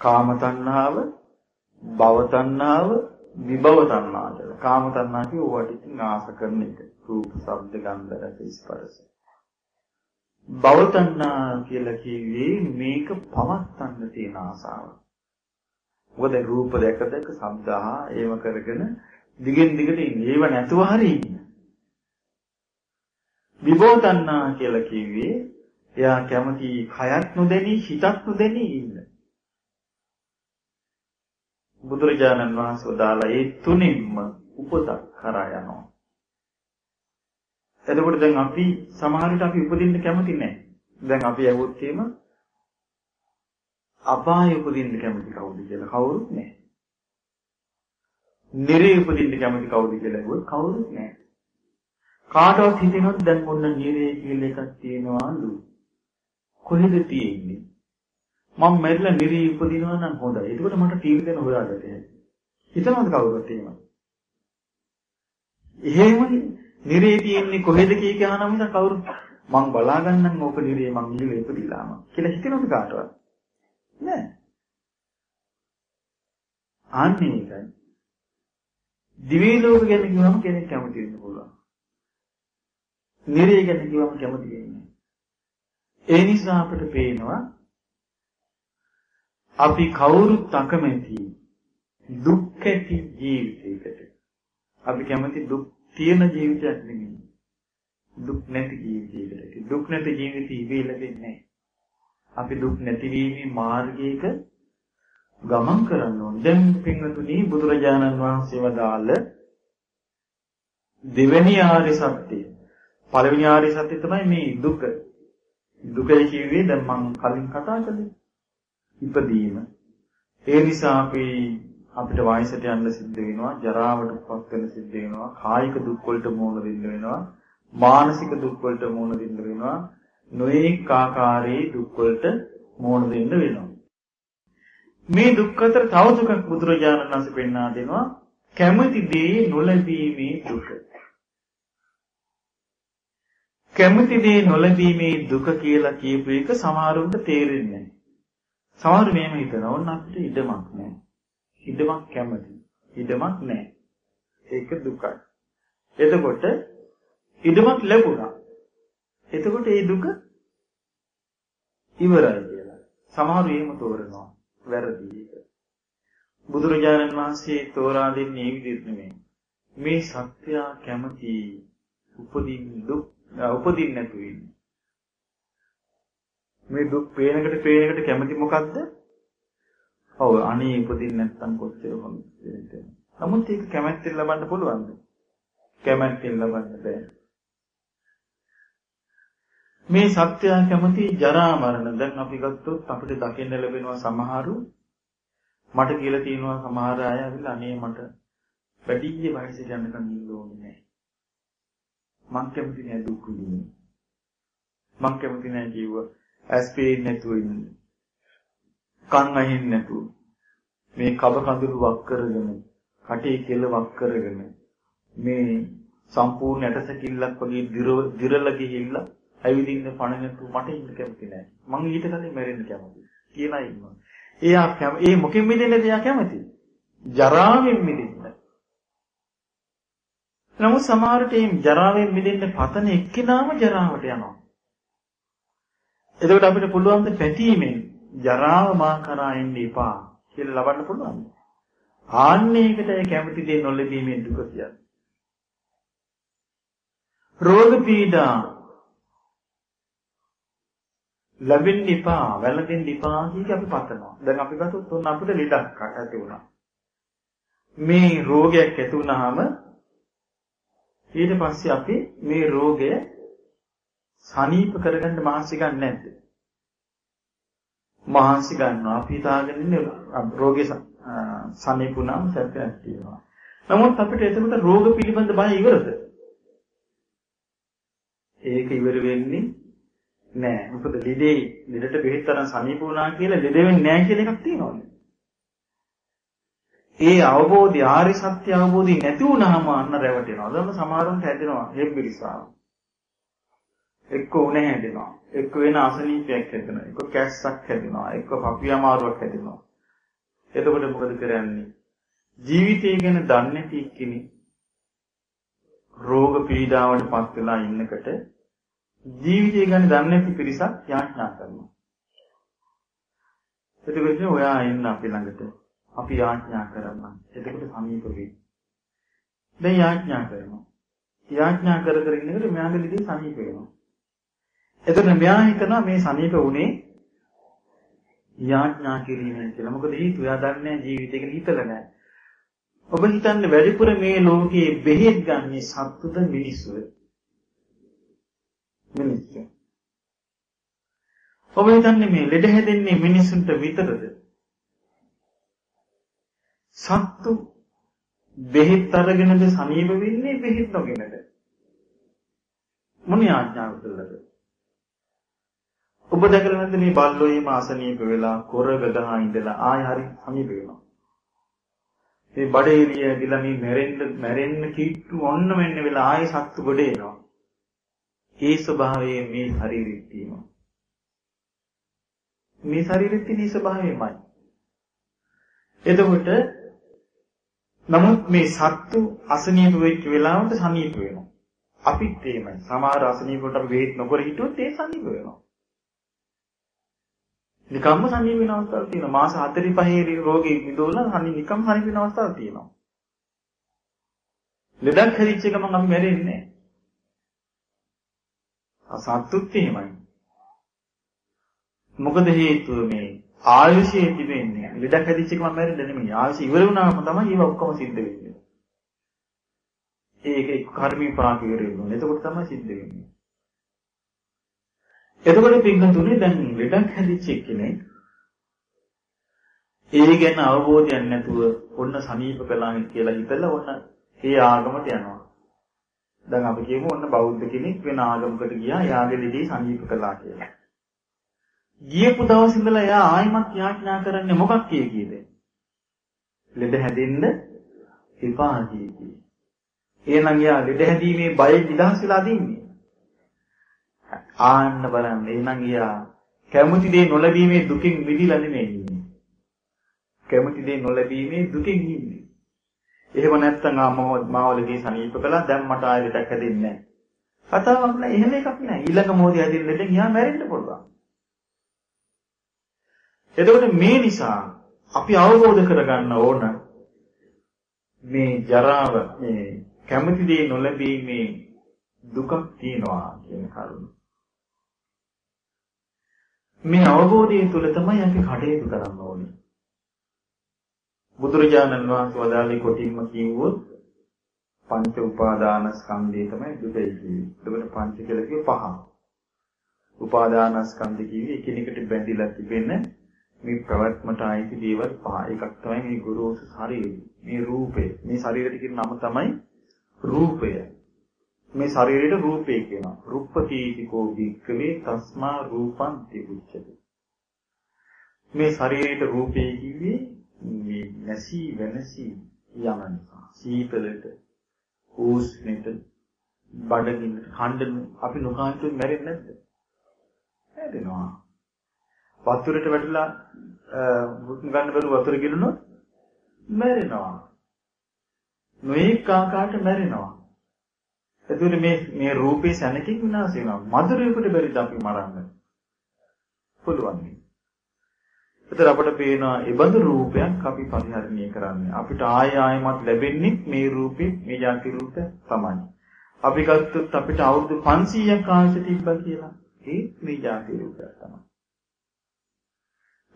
කාම තණ්හාව, භව තණ්හාව, විභව තණ්හාව කියලා. කාම තණ්හා කිය ඕවට ඉතින් ආස කරන එක. රූප, ශබ්ද, ගන්ධ, රස, ස්පර්ශ. භව තණ්හා කියලා කිව්වේ මේක පවත්තන්න තියෙන ආසාව. මොකද රූප දැක දැක ශබ්ද අහා ඒව කරගෙන දිගින් දිගට ඉන්නේ. ඒව නැතුව හරි ඉන්න. විභෝතන්නා කියලා කිව්වේ එයා කැමති කයත් නොදැනී හිතත් නොදැනී ඉන්න. බුදුරජාණන් වහන්සේ දාලා ඒ තුනින්ම උපතක් කරා යනවා. එතකොට දැන් අපි සමහර විට අපි උපදින්න කැමති නැහැ. දැන් අපි ඇහුවොත් එහෙම අපාය උපදින්න කැමති කවුද කියලා කවුරුත් නැහැ. නිරේ උපදින්න කැමති කවුද කියලා ඇහුවොත් කවුරුත් නැහැ. කාටවත් හිතෙනවද දැන් ඔන්න නිරේ කියලා එකක් තියෙනවාලු. කොහෙද තියෙන්නේ? මම මැරිලා නිරේ උපදිනවා නම් හොඳයි. එතකොට මට තීර දෙන හොයාගන්න හැකියි. හිතනවද කවුරුත් එහෙම? එහෙම නිරේ තියෙන්නේ කොහෙද කිය කියනවා නම් කවුරු මං බලා ගන්නම් ඕක නිරේ මං නිරේ ඉපදිලාම කියලා හිතනවද කාටවත්? නෑ. අන්නේ ඒකයි. දිවි ලෝක ගැන කිව්වම කෙනෙක් කැමති වෙන්න පුළුවන්. නිරේ ගැන කිව්වම කැමති වෙන්නේ ඒ නිසා අපිට පේනවා අපි කවුරුත් අකමැති දුක් ඇති ජීවිතයකට. අපි කැමති දුක් තියෙන ජීවිතයක් නෙමෙයි. දුක් නැති ජීවිතයකට. දුක් නැති ජීවිතය ඉබේ ලැබෙන්නේ අපි දුක් නැතිවීමේ මාර්ගයක ගමන් කරන්න ඕනේ. දැන් පින්වතුනි බුදුරජාණන් වහන්සේ වදාළ දෙවෙනි ආර්ය සත්‍යය. පළවෙනි ආර්ය සත්‍යය තමයි මේ දුක. දුකයි කියුවේ දැන් මම කලින් කතා කළේ. ඉපදීම. ඒ නිසා අපි අපිට වයසට යන්න සිද්ධ වෙනවා, ජරාවටපත් වෙන්න සිද්ධ වෙනවා, කායික දුක් වලට මුහුණ දෙන්න වෙනවා, මානසික දුක් වලට මුහුණ දෙන්න වෙනවා, නොඑක ආකාරයේ දුක් වලට මුහුණ දෙන්න වෙනවා. මේ දුක් අතර තව දුකක් බුදුරජාණන් වහන්සේ පෙන්වා දෙනවා කැමැති දේ නොලැබීමේ දුක. කැමැති දේ නොලැබීමේ දුක කියලා කියපු එක සමහරුන්ට තේරෙන්නේ නැහැ. සමහරු මේම හිතනවා ඕන්න අපිට ඉඩමක් නැහැ. ඉඩමක් කැමති. ඉඩමක් නැහැ. ඒක දුකයි. එතකොට ඉඩමක් ලැබුණා. එතකොට ඒ දුක ඉවරයි කියලා. සමහරු එහෙම තෝරනවා. වැරදි ඒක. බුදුරජාණන් වහන්සේ තෝරා දෙන්නේ මේ විදිහට නෙමෙයි. මේ සත්‍ය කැමති උපදින් දුක් උපදින්න නැතු වෙන්නේ. මේ දුක් පේනකට පේනකට කැමති මොකද්ද? ඔව් අනේ උපදින්න නැත්තම් කොච්චර හොඳද? නමුත් ඒක කැමැත්තෙන් ලබන්න පුළුවන්ද? කැමැත්තෙන් ලබන්න බෑ. මේ සත්‍ය කැමති ජරා මරණ දැන් අපි ගත්තොත් අපිට දකින්න ලැබෙනවා සමහරු මට කියලා තියෙනවා සමහර අය ඇවිල්ලා අනේ මට වැඩි වයසට යනකම් ඉන්න ඕනේ නැහැ. මං කැමති නෑ දුක් විඳින්න. මං කැමති නෑ ජීව ඇස් පේන්නේ නැතුව ඉන්න. කන් අහින්න නැතුව. මේ කබ කඳුළු වක් කරගෙන, කටේ කෙල වක් කරගෙන මේ සම්පූර්ණ ඇටසැකිල්ලක් වගේ දිරල ගිහිල්ලා ඇවිදින්න පණ නැතුව මට ඉන්න කැමති නෑ. මං ඊට කලින් මැරෙන්න කැමති. කියලා ඉන්නවා. එයා කැම ඒ මොකෙන් මිදෙන්නද එයා කැමති? ජරාවෙන් මිදෙන්න. නමුත් සමහරට මේ ජරාවෙන් මිදෙන්න පතන එක්කෙනාම ජරාවට යනවා. එතකොට අපිට පුළුවන් ද පැතීමෙන් ජරාව මා කරා එන්න එපා කියලා ලබන්න පුළුවන්. ආන්නේකට ඒ කැමති දේ නොලැබීමේ දුක කියන්නේ. රෝග පීඩා ලැබෙන්න එපා, වැළඳෙන්න එපා කිය අපි පතනවා. දැන් අපි ගත්තොත් උන් අපිට ලෙඩක් ඇති වුණා. මේ රෝගයක් ඇති වුණාම ඊට පස්සේ අපි මේ රෝගය සනීප කරගන්න මහන්සි ගන්න නැද්ද? මහන්සි ගන්නවා. අපි හිතාගෙන ඉන්නේ රෝගේ සනීප වුණාම සැපයක් තියෙනවා. නමුත් අපිට එතකොට රෝග පිළිබඳ බය ඉවරද? ඒක ඉවර වෙන්නේ නෑ. මොකද ලෙඩේ ලෙඩට බෙහෙත් තරම් සනීප වුණා කියලා ලෙඩ වෙන්නේ නෑ කියන එකක් තියෙනවනේ. ඒ අවබෝධය ආරි සත්‍ය අවබෝධය නැති වුණාම අන්න රැවටෙනවා. ධර්ම සමහරුන්ට හැදෙනවා හෙම්බිරිසාව. එක්ක උණ හැදෙනවා. එක්ක වෙන අසනීපයක් හැදෙනවා. එක්ක කැස්සක් හැදෙනවා. එක්ක පපිය අමාරුවක් හැදෙනවා. එතකොට මොකද කරන්නේ? ජීවිතය ගැන දන්නේ නැති කෙනෙක් රෝග පීඩාවට පත් වෙලා ඉන්නකොට ජීවිතය ගැන දන්නේ නැති පිරිසක් යාඥා කරනවා. එතකොට ඔයා එන්න අපි ළඟට. අපි යාඥා කරනවා. එතකොට සමීප වෙයි. දැන් යාඥා කරනවා. යාඥා කර කර ඉන්නකොට මෙයාගේ ලිදී සමීප වෙනවා. එතකොට මෙයා හිතනවා මේ සමීප වුණේ යාඥා කිරීමෙන් කියලා. මොකද හේතුව එයා දන්නේ ජීවිතය ගැන හිතලා නැහැ. ඔබ හිතන්නේ වැඩිපුර මේ ලෝකයේ බෙහෙත් ගන්නේ සත්තුද මිනිස්සුද? මිනිස්සු. ඔබ හිතන්නේ මේ ලෙඩ හැදෙන්නේ මිනිසුන්ට විතරද? සත්තු බෙහෙත් අරගෙනද සනීප වෙන්නේ බෙහෙත් නොගෙනද? මොන ආඥාව කළද? ඔබ දැකලා නැද්ද මේ බල්ලෝ එහෙම අසනීප වෙලා කොර ගගහා ඉඳලා ආය හරි සමීප වෙනවා. මේ බඩ එළිය ගිලා මේ මැරෙන්න මැරෙන්න කිට්ටු ඔන්න මෙන්න වෙලා ආයෙ සත්තු ගොඩ එනවා. ඒ ස්වභාවයේ මේ ශරීරෙත් තියෙනවා. මේ ශරීරෙත් තියෙන ස්වභාවයමයි. එතකොට නමුත් මේ සත්තු අසනීප වෙච්ච වෙලාවට සනීප වෙනවා. අපිත් එහෙමයි. සමහර අසනීප වලට අපි වේත් නොකර හිටියොත් ඒ සනීප වෙනවා. නිකම්ම සනීප වෙන අවස්ථාවක් තියෙනවා. මාස 4 5 රෝගේ විදෝලා හනි නිකම් සනීප වෙන අවස්ථාවක් තියෙනවා. ලෙඩක් හැදිච්ච එක මම අපි මැරෙන්නේ නැහැ. සත්තුත් එහෙමයි. මොකද හේතුව මේ ආයුෂයේ තිබෙන්නේ ලෙඩක් හැදිච්ච එක මම මැරෙන්නේ නෙමෙයි. ආයුෂ ඉවර වුණාම තමයි ඒව ඔක්කොම සිද්ධ වෙන්නේ. ඒක එක්ක කර්මී පාක ඉවර වෙනවා. එතකොට තමයි සිද්ධ වෙන්නේ. එතකොට පින්තුනේ දැන් ලෙඩක් හැදිච්ච කෙනෙක් ඒ ගැන අවබෝධයක් නැතුව ඔන්න සනීප කළා කියලා හිතලා ඔන්න ඒ ආගමට යනවා. දැන් අපි කියමු ඔන්න බෞද්ධ කෙනෙක් වෙන ආගමකට ගියා යාගේ ලෙඩේ සනීප කළා කියලා. ගියපු දවස් ඉඳලා එයා ආයිමත් යාඥා කරන්නේ මොකක් කිය කීද? ලෙඩ හැදෙන්න එපා කිය කී. එහෙනම් එයා ලෙඩ හැදීමේ බය නිදහස් වෙලා දින්නේ. ආන්න බලන්න. එහෙනම් එයා කැමති දේ නොලැබීමේ දුකින් මිදිලා නෙමෙයි ඉන්නේ. කැමති දේ නොලැබීමේ දුකින් ඉන්නේ. එහෙම නැත්නම් ආ මාවලදී සනීප කළා දැන් මට ආයෙ ලෙඩක් හැදෙන්නේ නැහැ. කතාවක් නෑ එහෙම එකක් නෑ. ඊළඟ මොහොතේ හැදෙන්න ලෙඩ ගියා මැරෙන්න පුළුවන්. එතකොට මේ නිසා අපි අවබෝධ කරගන්න ඕන මේ ජරාව මේ කැමති දේ නොලැබීමේ දුකක් තියෙනවා කියන කරුණ. මේ අවබෝධය තුළ තමයි අපි කටයුතු කරන්න ඕනේ. බුදුරජාණන් වහන්සේ වදාළේ කොටින්ම කිව්වොත් පංච උපාදාන ස්කන්ධය තමයි දුකයි කියන්නේ. එතකොට පංච කියලා කිව්වේ පහ. උපාදාන ස්කන්ධ කිව්වේ එකිනෙකට බැඳිලා තිබෙන මේ ප්‍රවත්මට ආйти දේවල් පහ. එකක් තමයි මේ ගුරුස් ශරීරය, මේ රූපය. මේ ශරීරයට කියන නම තමයි රූපය. මේ ශරීරයට රූපය කියනවා. රුප්පතිතිකෝ වික්කවේ තස්මා රූපං තිබුච්චති. මේ ශරීරයට රූපය කිව්වේ මේ නැසී වෙනසී යන නිසා. සීතලට, උෂ්ණයට, බඩගින්නට, ඛණ්ඩන අපි නොකාන්තුන් මැරෙන්නේ නැද්ද? මැරෙනවා. වතුරට වැටලා හුස්ම ගන්න බැරුව වතුර ගිලුනොත් මැරෙනවා. නොඑක ආකාරයට මැරෙනවා. එතකොට මේ මේ රූපේ සැනකින් විනාශ වෙනවා. මధుරයකට බැරිද අපි මරන්න? පුළුවන්. එතකොට අපිට පේනවා ඒබඳු රූපයක් අපි පරිහරණය කරන්නේ. අපිට ආය ආයමත් ලැබෙන්නේ මේ රූපේ මේ ජාති රූප තමයි. අපි ගත්තොත් අපිට අවුරුදු 500ක් ආයත තිබ්බා කියලා. ඒ මේ ජාති රූපයක් තමයි.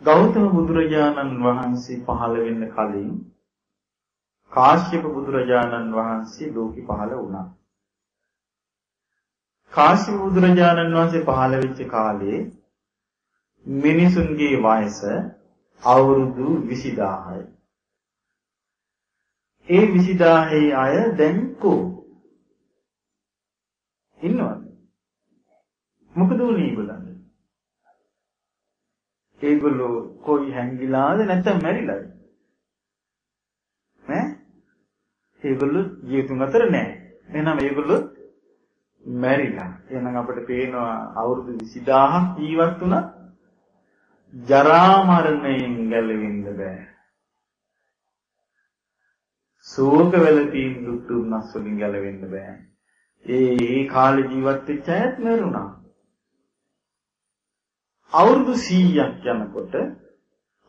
ගෞතම බුදුරජාණන් වහන්සේ පහළ වෙන්න කලින් කාශ්‍යප බුදුරජාණන් වහන්සේ ලෝකෙ පහළ වුණා. කාශ්‍යප බුදුරජාණන් වහන්සේ පහළ වෙච්ච කාලේ මිනිසුන්ගේ වයස අවුරුදු 20000යි. ඒ 20000 අය දැන් කෝ ඉන්නවද? මොකද උනේ ඒගොල්ලන්ට? ඒගොල්ලෝ කොයි හැංගිලාද නැත්නම් මැරිලාද? ඈ? ඒගොල්ලෝ ජීවිතුන් අතර නෑ. එහෙනම් ඒගොල්ලෝ මැරිලා. එහෙනම් අපිට පේනවා අවුරුදු 20000ක් ජීවත් වුණා ජරා මරණයෙන් ගැලවෙන්න බෑ. ශෝක වෙලතින් දුක් දුන්නස් වලින් ගැලවෙන්න බෑ. ඒ ඒ කාලේ ජීවත් වෙච්ච අයත් මරුණා. අවුරුදු 100ක් යනකොට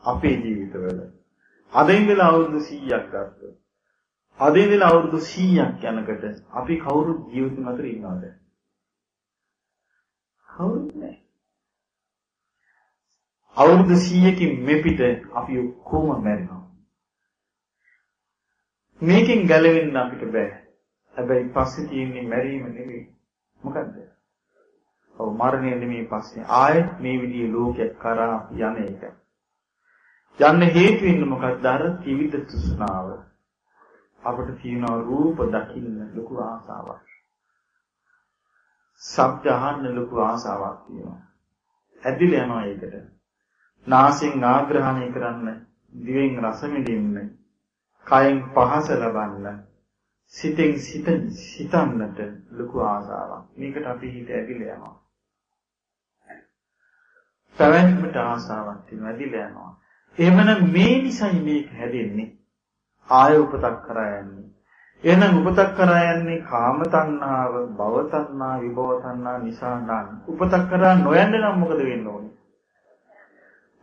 අපේ ජීවිතවල අද ඉඳලා අවුරුදු 100ක් ගත්තොත් අද ඉඳලා අවුරුදු 100ක් යනකොට අපි කවුරුත් ජීවිත මතර ඉන්නවද? කවුරුත් නැහැ. අවුරුදු 100කින් මෙපිට අපි ඔක්කොම මැරෙනවා. මේකෙන් ගැලවෙන්න අපිට බෑ. හැබැයි පස්සේ තියෙන්නේ මැරීම නෙවෙයි. මොකද්ද? ඔව් මරණය නෙමෙයි පස්සේ ආයෙත් මේ විදිහේ ලෝකයක් කරා යන එක. යන්න හේතු වෙන්නේ මොකක්ද? අර ත්‍රිවිධ තෘෂ්ණාව. අපිට තියෙන රූප දකින්න ලොකු ආසාවක්. ශබ්ද අහන්න ලොකු ආසාවක් තියෙනවා. ඇදිලා යනවා ඒකට. නාසයෙන් ආග්‍රහණය කරන්න, දිවෙන් රස විඳින්න, කයෙන් පහස ලබන්න, සිතෙන් සිත සිතන්නට ලොකු ආසාවක්. මේකට අපි හිත ඇදිලා යනවා. පැවැත්මට ආසාවක් තියෙනවා, ඇදිලා යනවා. එහෙමනම් මේ නිසයි මේක හැදෙන්නේ. ආය උපතක් කරා යන්නේ. එහෙනම් උපතක් කරා යන්නේ කාම තණ්හාව, භව තණ්හා, විභව තණ්හා නිසා නම් උපතක් කරා නොයන්න නම් මොකද වෙන්න ඕනේ?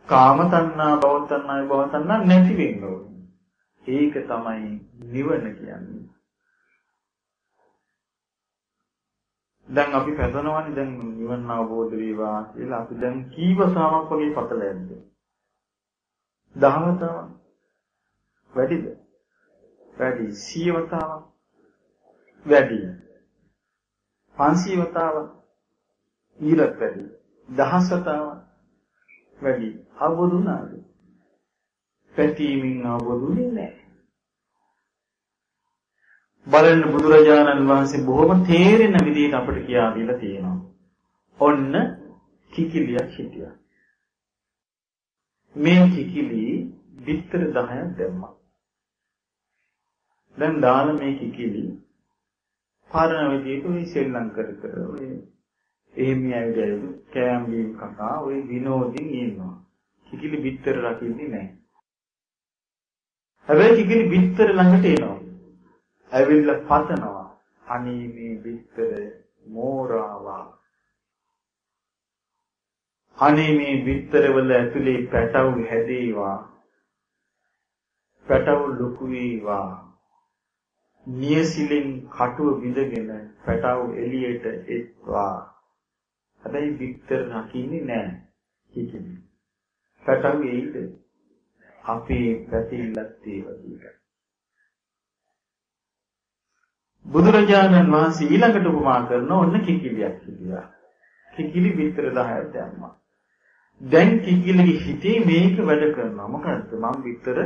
කාම තණ්හා, භව තණ්හා, විභව තණ්හා නැති වෙන්න ඕනේ. ඒක තමයි නිවන කියන්නේ. දැන් අපි පැතනවනේ දැන් නිවන අවබෝධ වේවා කියලා අපි දැන් කීවතාවක් වගේ පතලයක්ද? දහවතාවක් වැඩිද? වැඩි 100 වතාවක් වැඩි 500 වතාවක් ඊළඟ වැඩි දහස් වතාවක් වැඩි අවබෝධුණාද පැතීමින් අවබෝධුනේ නැහැ. බලන්න බුදුරජාණන් වහන්සේ බොහොම තේරෙන විදිහට අපිට කියා දීලා තියෙනවා. ඔන්න කිකිලියක් හිටියා. මේ කිකිලි විතර 10ක් දැම්මා. දැන් දාන මේ කිකිලි පරණ විදියට ඔය සෙල්ලම් කර කර ඔය එහෙම ඇවිදලා කෑම් බීම් කකා ඔය විනෝදින් ඉන්නවා. කිකිලි බිත්තර රකින්නේ නැහැ. හැබැයි කිකිලි බිත්තර ළඟට එනවා. ඇවිල්ලා පතනවා. අනේ මේ බිත්තර මෝරාවා. අනේ මේ බිත්තර වල ඇතුලේ පැටවු හැදේවා. පැටවු ලොකු වේවා. නියසිලින් කටුව විදගෙන පැටව එළියට එත්වා. හැබැයි වික්ටර් රකින්නේ නැහැ. කිකිලි. පැටව එයිද? අපේ පැතිල්ලත් ඒ වගේ. බුදුරජාණන් වහන්සේ ඊළඟට උපමා කරන ඔන්න කිකිලියක් හිටියා. කිකිලි විතර 10ක් දැම්මා. දැන් කිකිලිගේ හිතේ මේක වැඩ කරනවා. මොකද්ද? මම විතර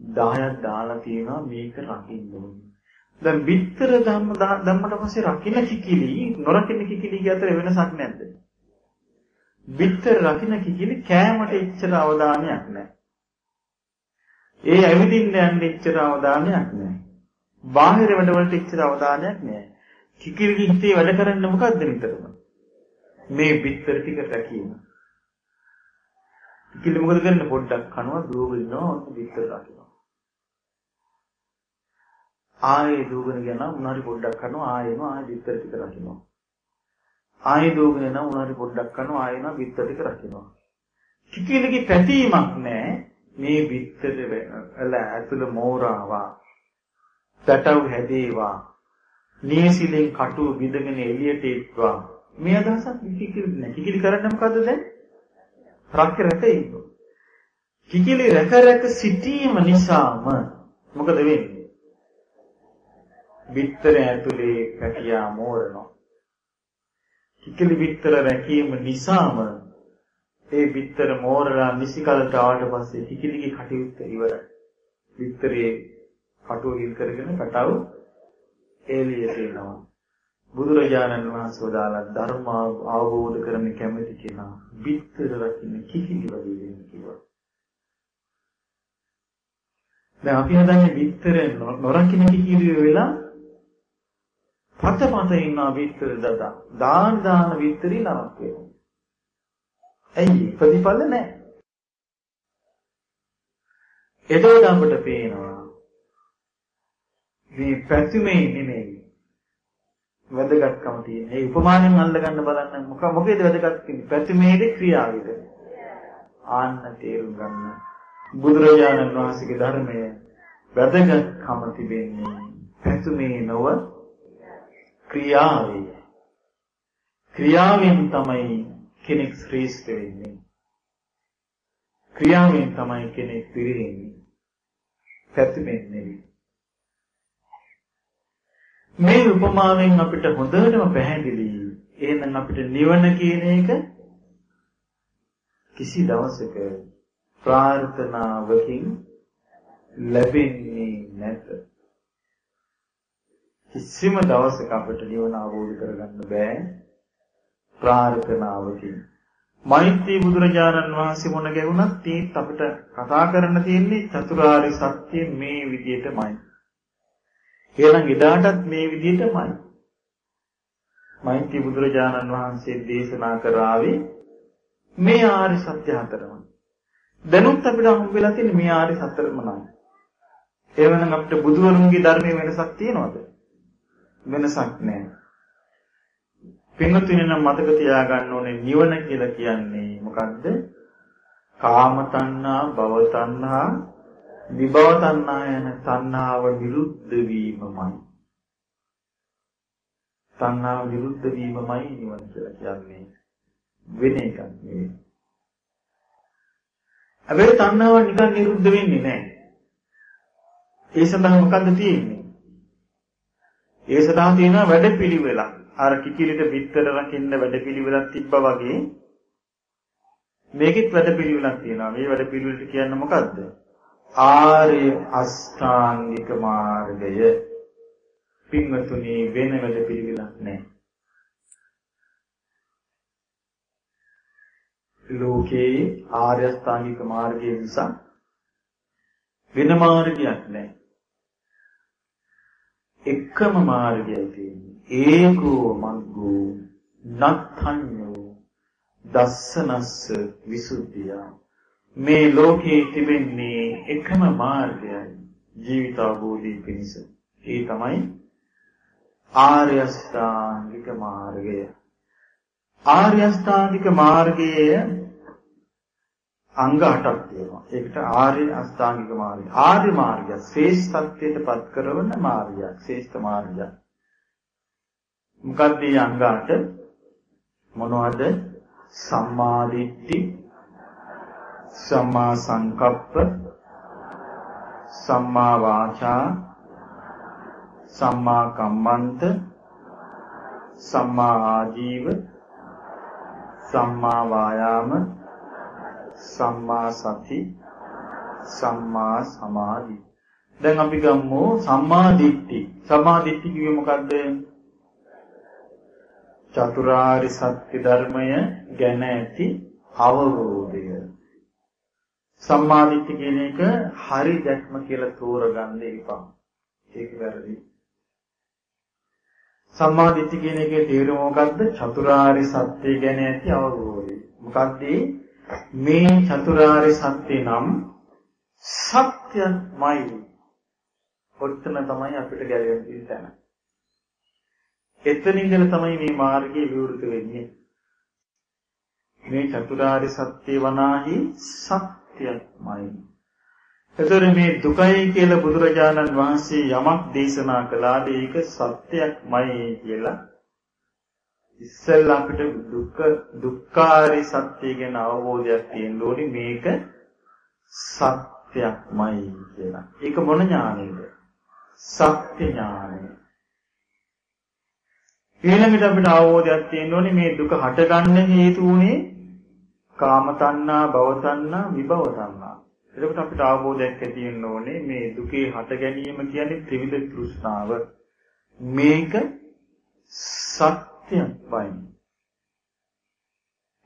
10ක් දාලා තියෙනවා මේක රකින්න ඕනේ. දැන් විතර ධම්ම ධම්මට පස්සේ රකින්න කිකිලි නොරකින්න කිකිලි අතර වෙනසක් නැද්ද? විතර රකින්න කිකිලි කෑමට එච්චර අවධානයක් නැහැ. ඒ ඇවිදින්න යන්න එච්චර අවධානයක් නැහැ. බාහිර වැඩවලට එච්චර අවධානයක් නැහැ. කිකිලිගේ හිතේ වැඩ කරන්නේ මොකද්ද නිතරම? මේ විතර ටික රැකීම. කිකිලි මොකද කරන්නේ පොඩ්ඩක් කනවා දුවගෙන යනවා විතර රකින්න. ආයේ දුවගෙන යනවා උනාරි පොඩ්ඩක් කරනවා ආයෙ එනවා ආයෙ බිත්තර ටික රකින්නවා. ආයෙ දුවගෙන යනවා උනාරි පොඩ්ඩක් කරනවා ආයෙ එනවා බිත්තර ටික රකින්නවා. කිකිලගේ පැතීමක් නැහැ මේ බිත්තර වල ඇතුළ මෝරාවා පැටව හැදේවා නියසිලෙන් කටුව විදගෙන එළියට එක්වා මේ අදහසක් කිකිලි නැහැ කිකිලි කරන්නේ මොකද්ද දැන්? රැක රැක ඉන්නවා. කිකිලි රැක රැක සිටීම නිසාම මොකද වෙන්නේ? බිත්තර ඇතුලේ පැටියා මෝරනවා. කිකිලි බිත්තර රැකීම නිසාම ඒ බිත්තර මෝරලා නිසිකලට ආවට පස්සේ කිකිලිගේ කටයුත්ත ඉවරයි. බිත්තරේ කටුව හිල් කරගෙන කටව එළියට එනවා. බුදුරජාණන් වහන්සේ වදාළා ධර්ම අවබෝධ කරගන්න කැමති කෙනා බිත්තර රකින්න කිකිලි වගේ වෙන්න කිව්වා. දැන් අපි හදන්නේ බිත්තර නොරකින්න කිකිලි වෙලා පත පත ඉන්නා විතර දදා. දාන දාන විතරي නරක වෙනවා. ඇයි ප්‍රතිඵල නැහැ. එතකොට අපිට පේනවා මේ පැතුමේ නෙමෙයි වැදගත්කම තියෙන. ඒ උපමානෙන් අල්ල ගන්න බලන්න මොක මොකේද වැදගත් කියන්නේ? පැතුමේද ක්‍රියාවේද? ආන්න තේරුම් ගන්න. බුදුරජාණන් වහන්සේගේ ධර්මයේ වැදගත්කම තිබෙන්නේ පැතුමේ නොව ක්‍රියාවේ. ක්‍රියාවෙන් තමයි කෙනෙක් ශ්‍රේෂ්ඨ වෙන්නේ. ක්‍රියාවෙන් තමයි කෙනෙක් පිරිහෙන්නේ. පැතිමෙන් නෙවෙයි. මේ උපමාවෙන් අපිට හොඳටම පැහැදිලි. එහෙනම් අපිට නිවන කියන එක කිසි දවසක ප්‍රාර්ථනාවකින් ලැබෙන්නේ නැත. කිසිම දවසක අපිට නිවන අවබෝධ කරගන්න බෑ ප්‍රාර්ථනාවකින්. මෛත්‍රී බුදුරජාණන් වහන්සේ මොන ගැවුණත් ඒත් අපිට කතා කරන්න තියෙන්නේ චතුරාර්ය සත්‍ය මේ විදිහටමයි. එහෙනම් එදාටත් මේ විදිහටමයි. මෛත්‍රී බුදුරජාණන් වහන්සේ දේශනා කරාවේ මේ ආර්ය සත්‍ය හතරම. දැනුත් අපිට හම්බ වෙලා තියෙන මේ ආර්ය සතරම නයි. එවනම් අපිට බුදුවරුන්ගේ ධර්මයේ වෙනසක් තියෙනවද? වෙනසක් නැහැ. පින්වත්නි නම් මතක තියාගන්න ඕනේ නිවන කියලා කියන්නේ මොකද්ද? කාම තණ්හා, භව තණ්හා, විභව තණ්හා යන තණ්හාව විරුද්ධ වීමමයි. තණ්හාව විරුද්ධ වීමමයි නිවන කියලා කියන්නේ. වෙන එකක් නෙවෙයි. හැබැයි තණ්හාව නිකන් නිරුද්ධ වෙන්නේ නැහැ. ඒ සඳහා මොකද්ද තියෙන්නේ? ඒ සඳහා තියෙන වැඩපිළිවෙලක්. අර කිකිලිට බිත්තර රකින්න වැඩපිළිවෙලක් තිබ්බා වගේ මේකෙත් වැඩපිළිවෙලක් තියෙනවා. මේ වැඩපිළිවෙලට කියන්නේ මොකද්ද? ආර්ය අෂ්ටාංගික මාර්ගය. පින්වතුනි වෙන වැඩපිළිවෙලක් නැහැ. ලෝකේ ආර්ය අෂ්ටාංගික මාර්ගය නිසා වෙන මාර්ගයක් නැහැ. එකම මාර්ගයයි තියෙන්නේ. ඒකෝ මග්ගෝ නත්තඤ්ඤෝ දස්සනස්ස විසුද්ධිය. මේ ලෝකේ තිබෙන්නේ එකම මාර්ගයයි ජීවිත අවබෝධය පිණිස. ඒ තමයි ආර්ය අෂ්ටාංගික මාර්ගය. ආර්ය අෂ්ටාංගික මාර්ගයේ අංග 8ක් තියෙනවා. ඒකට ආර්ය අෂ්ටාංගික මාර්ගය. ආර්ය මාර්ගය ශ්‍රේෂ්ඨත්වයට පත් කරන මාර්ගයක්. ශ්‍රේෂ්ඨ මාර්ගයක්. මොකක්ද මේ අංග 8? මොනවද? සම්මා දිට්ඨි, සම්මා සංකප්ප, සම්මා වාචා, සම්මා කම්මන්ත, සම්මා ආජීව, සම්මා වායාම සම්මා සති සම්මා සමාධි. දැන් අපි ගමු සම්මා දිට්ඨි. සම්මා දිට්ඨි කිව්වේ මොකද්ද? චතුරාර්ය සත්‍ය ධර්මය ගැන ඇති අවබෝධය. සම්මා දිට්ඨි කියන එක හරි දැක්ම කියලා තෝරගන්න එපා. ඒක වැරදි. සම්මා දිට්ඨි කියන එකේ තේරුම මොකද්ද? චතුරාර්ය සත්‍ය ගැන ඇති අවබෝධය. මොකක්ද මේ චතුරාර්ය සත්‍ය නම් සත්‍යමයි. ඔතන තමයි අපිට ගැලවෙන්න තැන. එතන ඉඳලා තමයි මේ මාර්ගය විවෘත වෙන්නේ. මේ චතුරාර්ය සත්‍ය වනාහි සත්‍යමයි. එතකොට මේ දුකයි කියලා බුදුරජාණන් වහන්සේ යමක් දේශනා කළාද ඒක සත්‍යයක්මයි කියලා ඉස්සෙල්ලා අපිට දුක්ඛ දුක්ඛාරි සත්‍ය ගැන අවබෝධයක් තියෙන්න ඕනි මේක සත්‍යක්මයි කියලා. ඒක මොන ඥානෙද? සත්‍ය ඥානය. ඊළඟට අපිට අවබෝධයක් තියෙන්න ඕනි මේ දුක හටගන්න හේතු උනේ කාම තණ්හා, භව තණ්හා, විභව තණ්හා. එතකොට අපිට අවබෝධයක් ඇති වෙන්න ඕනේ මේ දුකේ හට ගැනීම කියන්නේ ත්‍රිවිධ තෘෂ්ණාව. මේක සත්‍ය සත්‍යයක්මයි.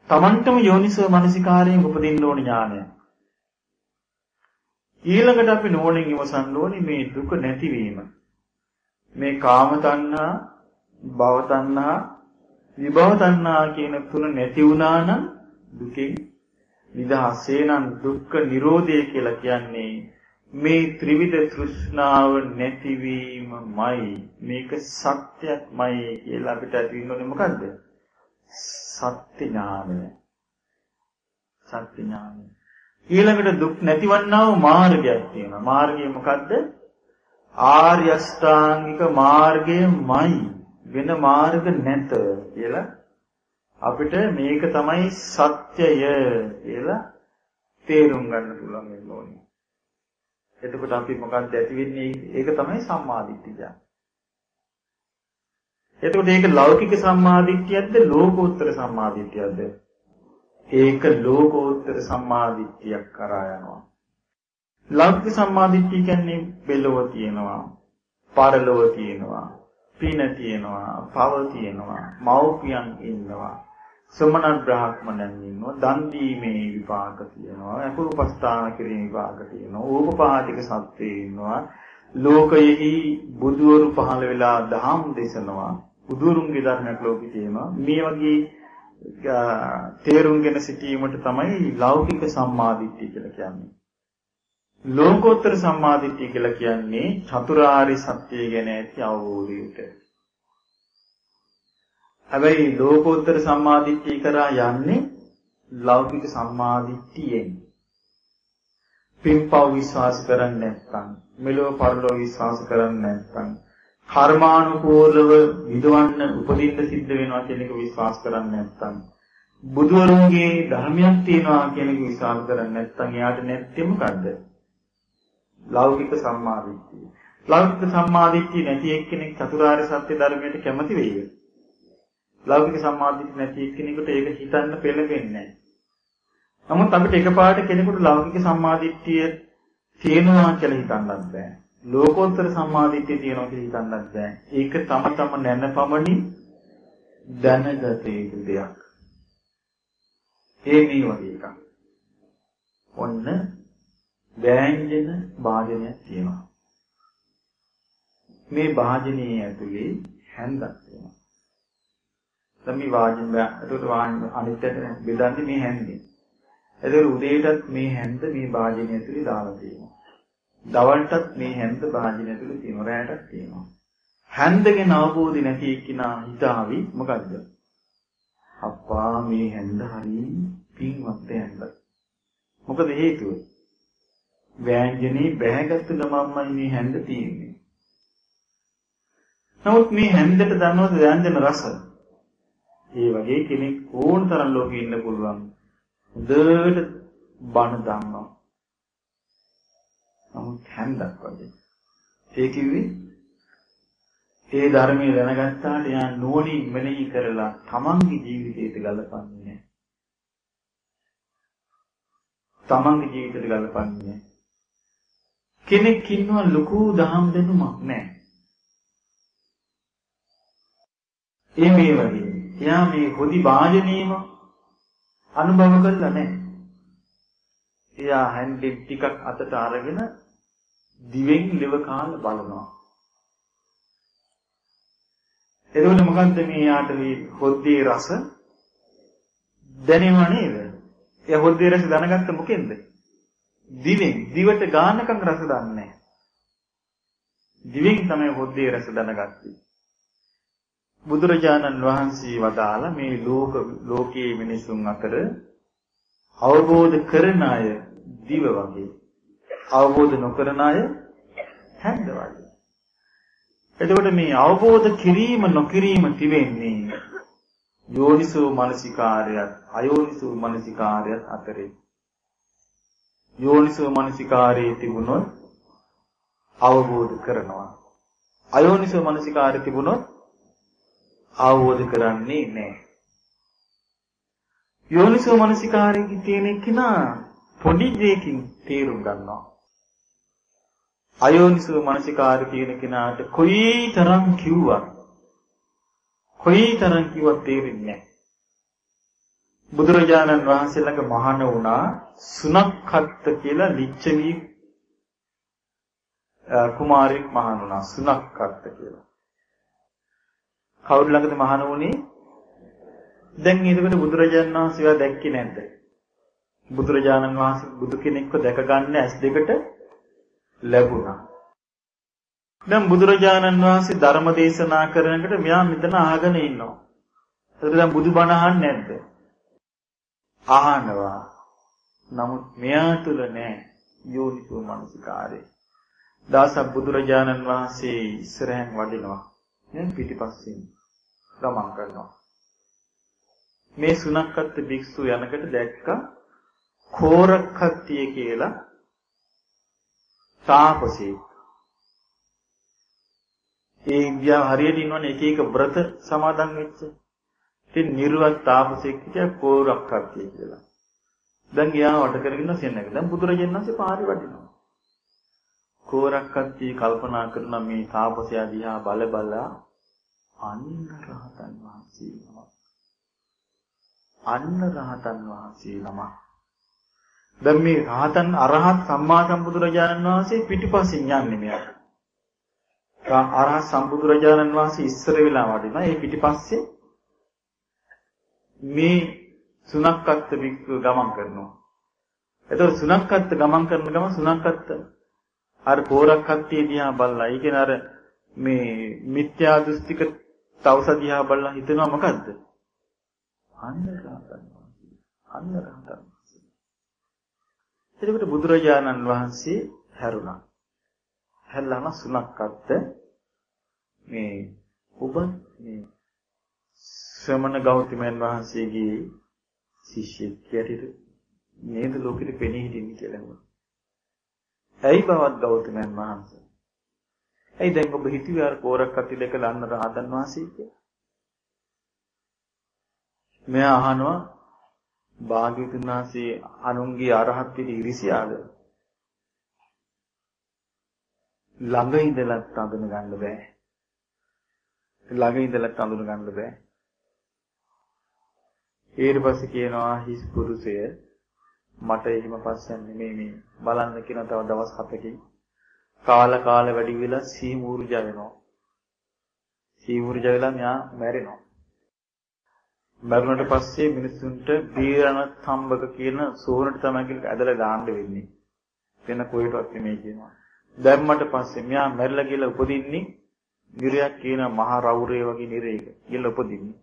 Tamanටම යෝනිසෝ මනසිකාරයෙන් උපදින්න ඕන ඥානය. ඊළඟට අපි නෝණින් ඉවසන්න ඕනි මේ දුක නැතිවීම. මේ කාම තණ්හා, භව තණ්හා, විභව තණ්හා කියන තුන නැති වුණා නම් දුකෙන් නිදහසේ නම් දුක්ඛ නිරෝධය කියලා කියන්නේ මේ ත්‍රිවිධ තෘෂ්ණාව නැතිවීමමයි. මේක සත්‍යයක්මයි කියලා අපිට ඇති වෙන්නේ මොකද්ද? සත්‍ය ඥානය සත්‍ය ඥානය ඊළඟට දුක් නැතිවන්නා වූ මාර්ගයක් තියෙනවා. මාර්ගය මොකද්ද? ආර්ය අෂ්ටාංගික මාර්ගයමයි. වෙන මාර්ග නැත කියලා අපිට මේක තමයි සත්‍යය කියලා තේරුම් ගන්න පුළුවන් වෙන්න ඕනේ. එතකොට අපි මොකක්ද ඇති වෙන්නේ? ඒක තමයි සම්මාදිට්ඨිය. එතකොට ඒක ලෞකික සම්මාදිට්ඨියක්ද ලෝකෝත්තර සම්මාදිට්ඨියක්ද? ඒක ලෝකෝත්තර සම්මාදිට්ඨියක් කරා යනවා. ලෞකික සම්මාදිට්ඨිය කියන්නේ බෙලව තියෙනවා, පරලොව තියෙනවා, පින තියෙනවා, පව තියෙනවා, මව්පියන් ඉන්නවා. සමන බ්‍රාහ්මණයන් ඉන්නවා. දන් දීමේ විපාක තියෙනවා. අකුරුපස්ථාන කිරීමේ විපාක තියෙනවා. ඕපපාතික සත්‍යය ඉන්නවා. ලෝකයෙහි බුදුවරු පහළ වෙලා දහම් දේශනවා. බුදුරුන්ගේ ධර්මයක් ලෝකෙ තියෙනවා. මේ වගේ තේරුම්ගෙන සිටීමට තමයි ලෞකික සම්මාදිට්ඨිය කියලා කියන්නේ. ලෝකෝත්තර සම්මාදිට්ඨිය කියලා කියන්නේ චතුරාර්ය සත්‍යය ගැන ඇති අවබෝධයට. හැබැයි ලෝකෝත්තර සම්මාදිට්ඨිය කරා යන්නේ ලෞකික සම්මාදිට්ඨියෙන්. පින්පව් විශ්වාස කරන්නේ නැත්නම්, මෙලොව පරලොව විශ්වාස කරන්නේ නැත්නම්, කර්මානුකූලව විදවන්න උපදින්න සිද්ධ වෙනවා කියන එක විශ්වාස කරන්නේ නැත්නම්, බුදුවරුන්ගේ ධර්මයක් තියෙනවා කියන එක විශ්වාස කරන්නේ නැත්නම් එයාට නැත්තේ මොකද්ද? ලෞකික සම්මාදිට්ඨිය. ලෞකික සම්මාදිට්ඨිය නැති එක්කෙනෙක් චතුරාර්ය සත්‍ය ධර්මයට කැමති වෙයිද? ලෞකික සම්මාදිට්ඨිය නැති එක්කෙනෙකුට ඒක හිතන්න පෙළඹෙන්නේ නැහැ. නමුත් අපිට එකපාරට කෙනෙකුට ලෞකික සම්මාදිට්ඨිය තියෙනවා කියලා හිතන්නත් බෑ. ලෝකෝත්තර සම්මාදිට්ඨිය තියෙනවා කියලා හිතන්නත් බෑ. ඒක තම තම නැනපමණින් දැනගත යුතු දෙයක්. ඒ මේ වගේ එකක්. ඔන්න වෑංජන භාජනයක් තියෙනවා. මේ භාජනයේ ඇතුලේ හැන්දක් තියෙනවා. දැන් මේ වාජන ඒකට වාජන අනිත් බෙදන්නේ මේ හැන්දෙන්. ඒතර උදේටත් මේ හැන්ද මේ භාජනය ඇතුලේ දාලා තියෙනවා. දවල්ටත් මේ හැන්ද භාජනය ඇතුලේ තියෙනවා. රැයටත් තියෙනවා. හැන්දගෙන අවබෝධි නැති එක්කිනා හිතාවි මොකද්ද? අප්පා මේ හැන්ද හරි පින්වත් හැන්ද. මොකද හේතුව? වෑංජනේ බැහැගත්තු ගමන්මයි මේ හැන්ද තියෙන්නේ. නමුත් මේ හැන්දට දන්නවද වෑංජන රස? ඒ වගේ කෙනෙක් ඕන තරම් ලෝකෙ ඉන්න පුළුවන්. හොඳට බණ දන්නවා. නමුත් හැන්දක් වගේ. ඒ කිව්වේ ඒ ධර්මයේ දැනගත්තාට යා නුවණින් මෙනෙහි කරලා තමන්ගේ ජීවිතයට ගලපන්නේ නැහැ. තමන්ගේ ජීවිතයට ගලපන්නේ නැහැ. කෙනෙක් ඉන්නවා ලොකු දහම් දැනුමක් නැහැ. ඒ මේ වගේ. එයා මේ හොදි වාජනීයම අනුභව කරලා නැහැ. එයා හැන්ඩෙන් ටිකක් අතට අරගෙන දිවෙන් ලෙව කාලා බලනවා. එතකොට මොකන්ද මේ යාට මේ හොද්දේ රස දැනෙව නේද? ඒ හොද්දේ රස දැනගත්ත මොකෙන්ද? දිවෙන් දිවට ගානකම් රස දන්නේ දිවෙන් තමයි හොද්දේ රස දැනගත්තේ. බුදුරජාණන් වහන්සේ වදාළ මේ ලෝක ලෝකයේ මිනිසුන් අතර අවබෝධ කරන අය දිව වගේ අවබෝධ නොකරන අය හැන්ද වගේ. එතකොට මේ අවබෝධ කිරීම නොකිරීම තිබෙන්නේ යෝනිසෝ මනසිකාරයත් අයෝනිසෝ මනසිකාරයත් අතරේ. යෝනිසෝ මනසිකාරයේ තිබුණොත් අවබෝධ කරනවා. අයෝනිසෝ මනසිකාරය තිබුණොත් අවබෝධ කරන්නේ නැහැ. යෝනිසෝ මනසිකාරයේ තියෙන කෙනා පොඩි දෙයකින් තේරුම් ගන්නවා. අයෝනිසෝ මනසිකාරය තියෙන කෙනාට කොයි තරම් කිව්වත් කොයි තරම් කිව්වත් තේරෙන්නේ නැහැ. බුදුරජාණන් වහන්සේ ළඟ මහාන වුණා සුනක්ඛත්ත කියලා ලිච්ඡවි කුමාරයෙක් මහාන වුණා සුනක්ඛත්ත කියලා. කවුරු ළඟද මහාන වුණේ? දැන් ඊටකට බුදුරජාණන් වහන්සේව දැක්කේ නැද්ද? බුදුරජාණන් වහන්සේ බුදු කෙනෙක්ව දැක ගන්න ඇස් දෙකට ලැබුණා. දැන් බුදුරජාණන් වහන්සේ ධර්ම දේශනා කරනකොට මෙයා මෙතන අහගෙන ඉන්නවා. එතකොට දැන් බුදුබණ අහන්නේ නැද්ද? අහනවා. නමුත් මෙයා තුල නෑ යෝනිසෝ මනසිකාරය. දාසක් බුදුරජාණන් වහන්සේ ඉස්සරහෙන් වඩිනවා. දැන් පිටිපස්සෙන් ගමන් කරනවා. මේ සුනක්කත් භික්ෂු යනකට දැක්කා කෝරක්කත්තිය කියලා තාපසී. ඒ ගියා හරියට ඉන්නවනේ එක එක ව්‍රත සමාදන් වෙච්ච. ඉතින් නිර්වත් තාපසෙක් කිය කෝරක්කත්තිය කියලා. දැන් ගියා වට කරගෙන සෙන්නක. දැන් බුදුරජාණන් වහන්සේ පාරේ වඩිනවා. කෝරක්කත්තිය කල්පනා කරන මේ තාපසයා දිහා බල බලා අන්න රහතන් වහන්සේ නමක්. අන්න රහතන් වහන්සේ නමක්. දැන් මේ රහතන් අරහත් සම්මා සම්බුදුරජාණන් වහන්සේ පිටිපස්සෙන් යන්නේ මෙයාට. අරහත් සම්බුදුරජාණන් වහන්සේ ඉස්සර වෙලා වඩිනවා. ඒ පිටිපස්සේ මේ සුනක්කත් වික්ව ගමන් කරනවා. එතකොට සුනක්කත් ගමන් කරන ගම සුනක්කත් අර පෝරක් කට්ටිය දිහා බලලා, ඒ කියන්නේ අර මේ මිත්‍යා දෘෂ්ටික තවුස දිහා බලලා හිතනවා මොකද්ද? අන්න රහතන් වහන්සේ. අන්න රහතන් වහන්සේ. එතකොට බුදුරජාණන් වහන්සේ හැරුණා. හැල්ලාම සුනක්කත් මේ ඔබ මේ ශ්‍රමණ ගෞතමයන් වහන්සේගේ ශිෂ්‍යෙක් හැටියට නේද ලෝකෙට පෙනී හිටින්නේ කියලා ඇහුවා. ඇයි බවත් ගෞතමයන් වහන්සේ? ඇයි දැන් ඔබ හිතුවේ අර කෝරක් අති දෙක ලන්න රහතන් වහන්සේ කියලා? මෙයා අහනවා භාග්‍යවතුන් වහන්සේ අනුන්ගේ අරහත් පිට ඉරිසියාද? ළඟ ඉඳලත් අඳුන ගන්න බෑ. ළඟ ඉඳලත් අඳුන ගන්න බෑ. ඊට පස්සේ කියනවා හිස් පුරුෂය මට එහෙම පස්සෙන් නෙමෙයි මේ බලන්න කියන තව දවස් 7කින් කාල කාල වැඩි වෙලා සීමුර්ජ වෙනවා. සීමුර්ජ වෙලා මෙයා මැරෙනවා. මරුණට පස්සේ මිනිසුන්ට බීරණ තම්බක කියන සෝරණට තමයි කියලා ඇදලා දාන්න වෙන්නේ. වෙන කොහෙටවත් නෙමෙයි කියනවා. දැම්මට පස්සේ මෙයා මැරිලා කියලා උපදින්නේ නිරයක් කියන මහ රෞරය වගේ නිරයක කියලා උපදින්නේ.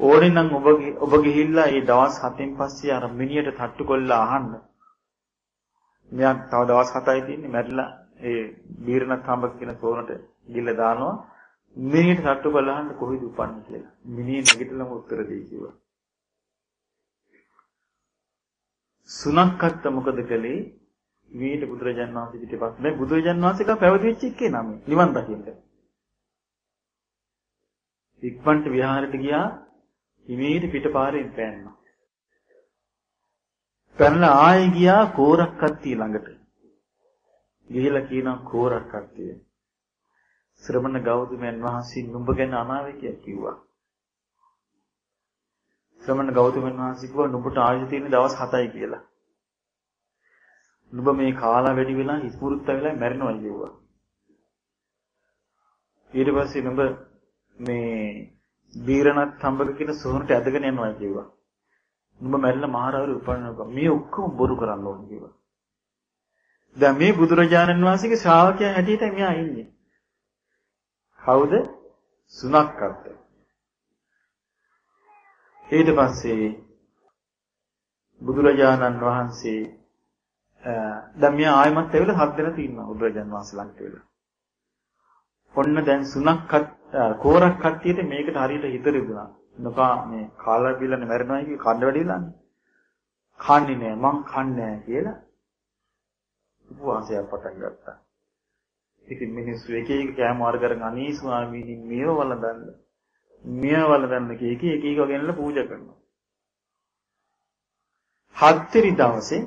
ඕනේ නම් ඔබ ඔබ ගිහිල්ලා මේ දවස් 7න් පස්සේ අර මිනියට තට්ටු කොල්ලා අහන්න. මෙයා තව දවස් 7යි තියෙන්නේ මැරිලා ඒ බීරණක් හම්බ කියන සෝනට ගිහිල්ලා දානවා. මිනියට තට්ටු කොල්ලා අහන්න කොහෙද උපන්නේ කියලා. මිනිහ නැගිටලම උත්තර දෙයි කිව්වා. සුනක්කත් මොකද කළේ? මීට බුදුරජාන් වහන්සේ පිටිපස්ස මේ බුදුරජාන් වහන්සේලා පැවිදිච්ච එක්කේ නම නිවන් දකින්න. ඉක්මනට විහාරයට ගියා හිමීට පිටපාරෙන් පෑන්නා. පැනලා ආයෙ ගියා කෝරක් කට්ටිය ළඟට. ගිහිලා කියනවා කෝරක් කට්ටිය. ශ්‍රමණ ගෞතමයන් වහන්සේ නුඹ ගැන අනාවැකියක් කිව්වා. ශ්‍රමණ ගෞතමයන් වහන්සේ කිව්වා නුඹට ආයුධ තියෙන දවස් 7යි කියලා. නුඹ මේ කාලා වැඩි වෙලා ඉස්පුරුත්ත වෙලා මැරෙනවා කිව්වා. ඊට පස්සේ නුඹ මේ බීරණත් හම්බක කියන සෝනට ඇදගෙන යනවා කිව්වා. නුඹ මැරිලා මහරවරු උපන්නකම් මේ ඔක්කොම බොරු කරන්න ඕනේ කිව්වා. දැන් මේ බුදුරජාණන් වහන්සේගේ ශ්‍රාවකයා හැටියට මෙයා ඉන්නේ. කවුද? සුනක්කත්. ඊට පස්සේ බුදුරජාණන් වහන්සේ දැන් මෙයා ආයමත් ඇවිල්ලා හත් දෙනා තියෙනවා බුදුරජාණන් වහන්සේ ළඟට වෙලා. ඔන්න දැන් සුනක්කත් කෝරක් කට්ටියට මේකට හරියට හිත රිදුනා. නොකා මේ කාලා බිල්ලනේ මැරෙනවා කිය කන්න වැඩි වෙලානේ. කන්නේ නෑ මං කන්නේ නෑ කියලා උපවාසයක් පටන් ගත්තා. ඉතින් මිනිස්සු එක එක කෑම වර්ග කරගෙන අනී ස්වාමීනි මේව වළඳන්න. මේව වළඳන්න කී එක එක එක ගෙනල්ලා පූජා කරනවා. හත්තරි දවසේ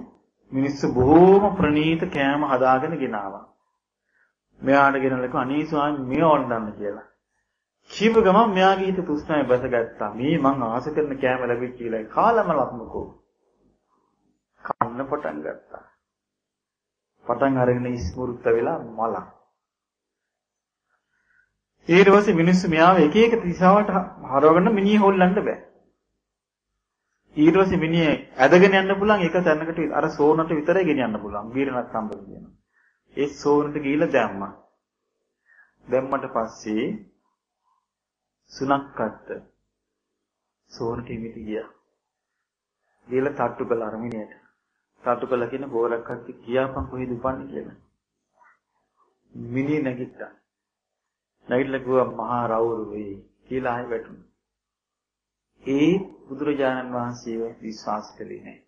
මිනිස්සු බොහෝම ප්‍රණීත කෑම හදාගෙන ගෙනාවා. මෙයාට ගෙනල්ලා කිව්වා අනී ස්වාමී මේව වළඳන්න කියලා. කීව ගමන් මෙයාගේ හිත තෘෂ්ණාව බැසගත්තා. මේ මං ආස කරන කෑම ලැබෙච්ච කියලා කාලම ලක්මකෝ. කන්න පටන් ගත්තා. පටන් අරගෙන ඉස්මෘත වෙලා මල. ඊට පස්සේ මිනිස්සු මෙයාව එක එක දිශාවට හරවගෙන මිනිහ හොල්ලන්න බෑ. ඊට පස්සේ මිනිහ ඇදගෙන යන්න පුළුවන් එක තැනකට අර සෝනට විතරයි ගෙනියන්න පුළුවන්. වීරණත් සම්බන්ධ කියනවා. ඒ සෝනට ගිහිල්ලා දැම්මා. දැම්මට පස්සේ සුනක්කත් සෝනට ඉමිති ගියා. ගිහලා තට්ටු කළ අරමිනියට. තට්ටු කළ කියන බෝරක්කත් කියාපන් කොහෙද උපන්නේ කියලා. මිනිහ නැගිට්ටා. නැගිටලා කිව්වා මහා රවුරු වෙයි කියලා ආයෙ වැටුණා. ඒ බුදුරජාණන් වහන්සේව විශ්වාස කළේ නැහැ.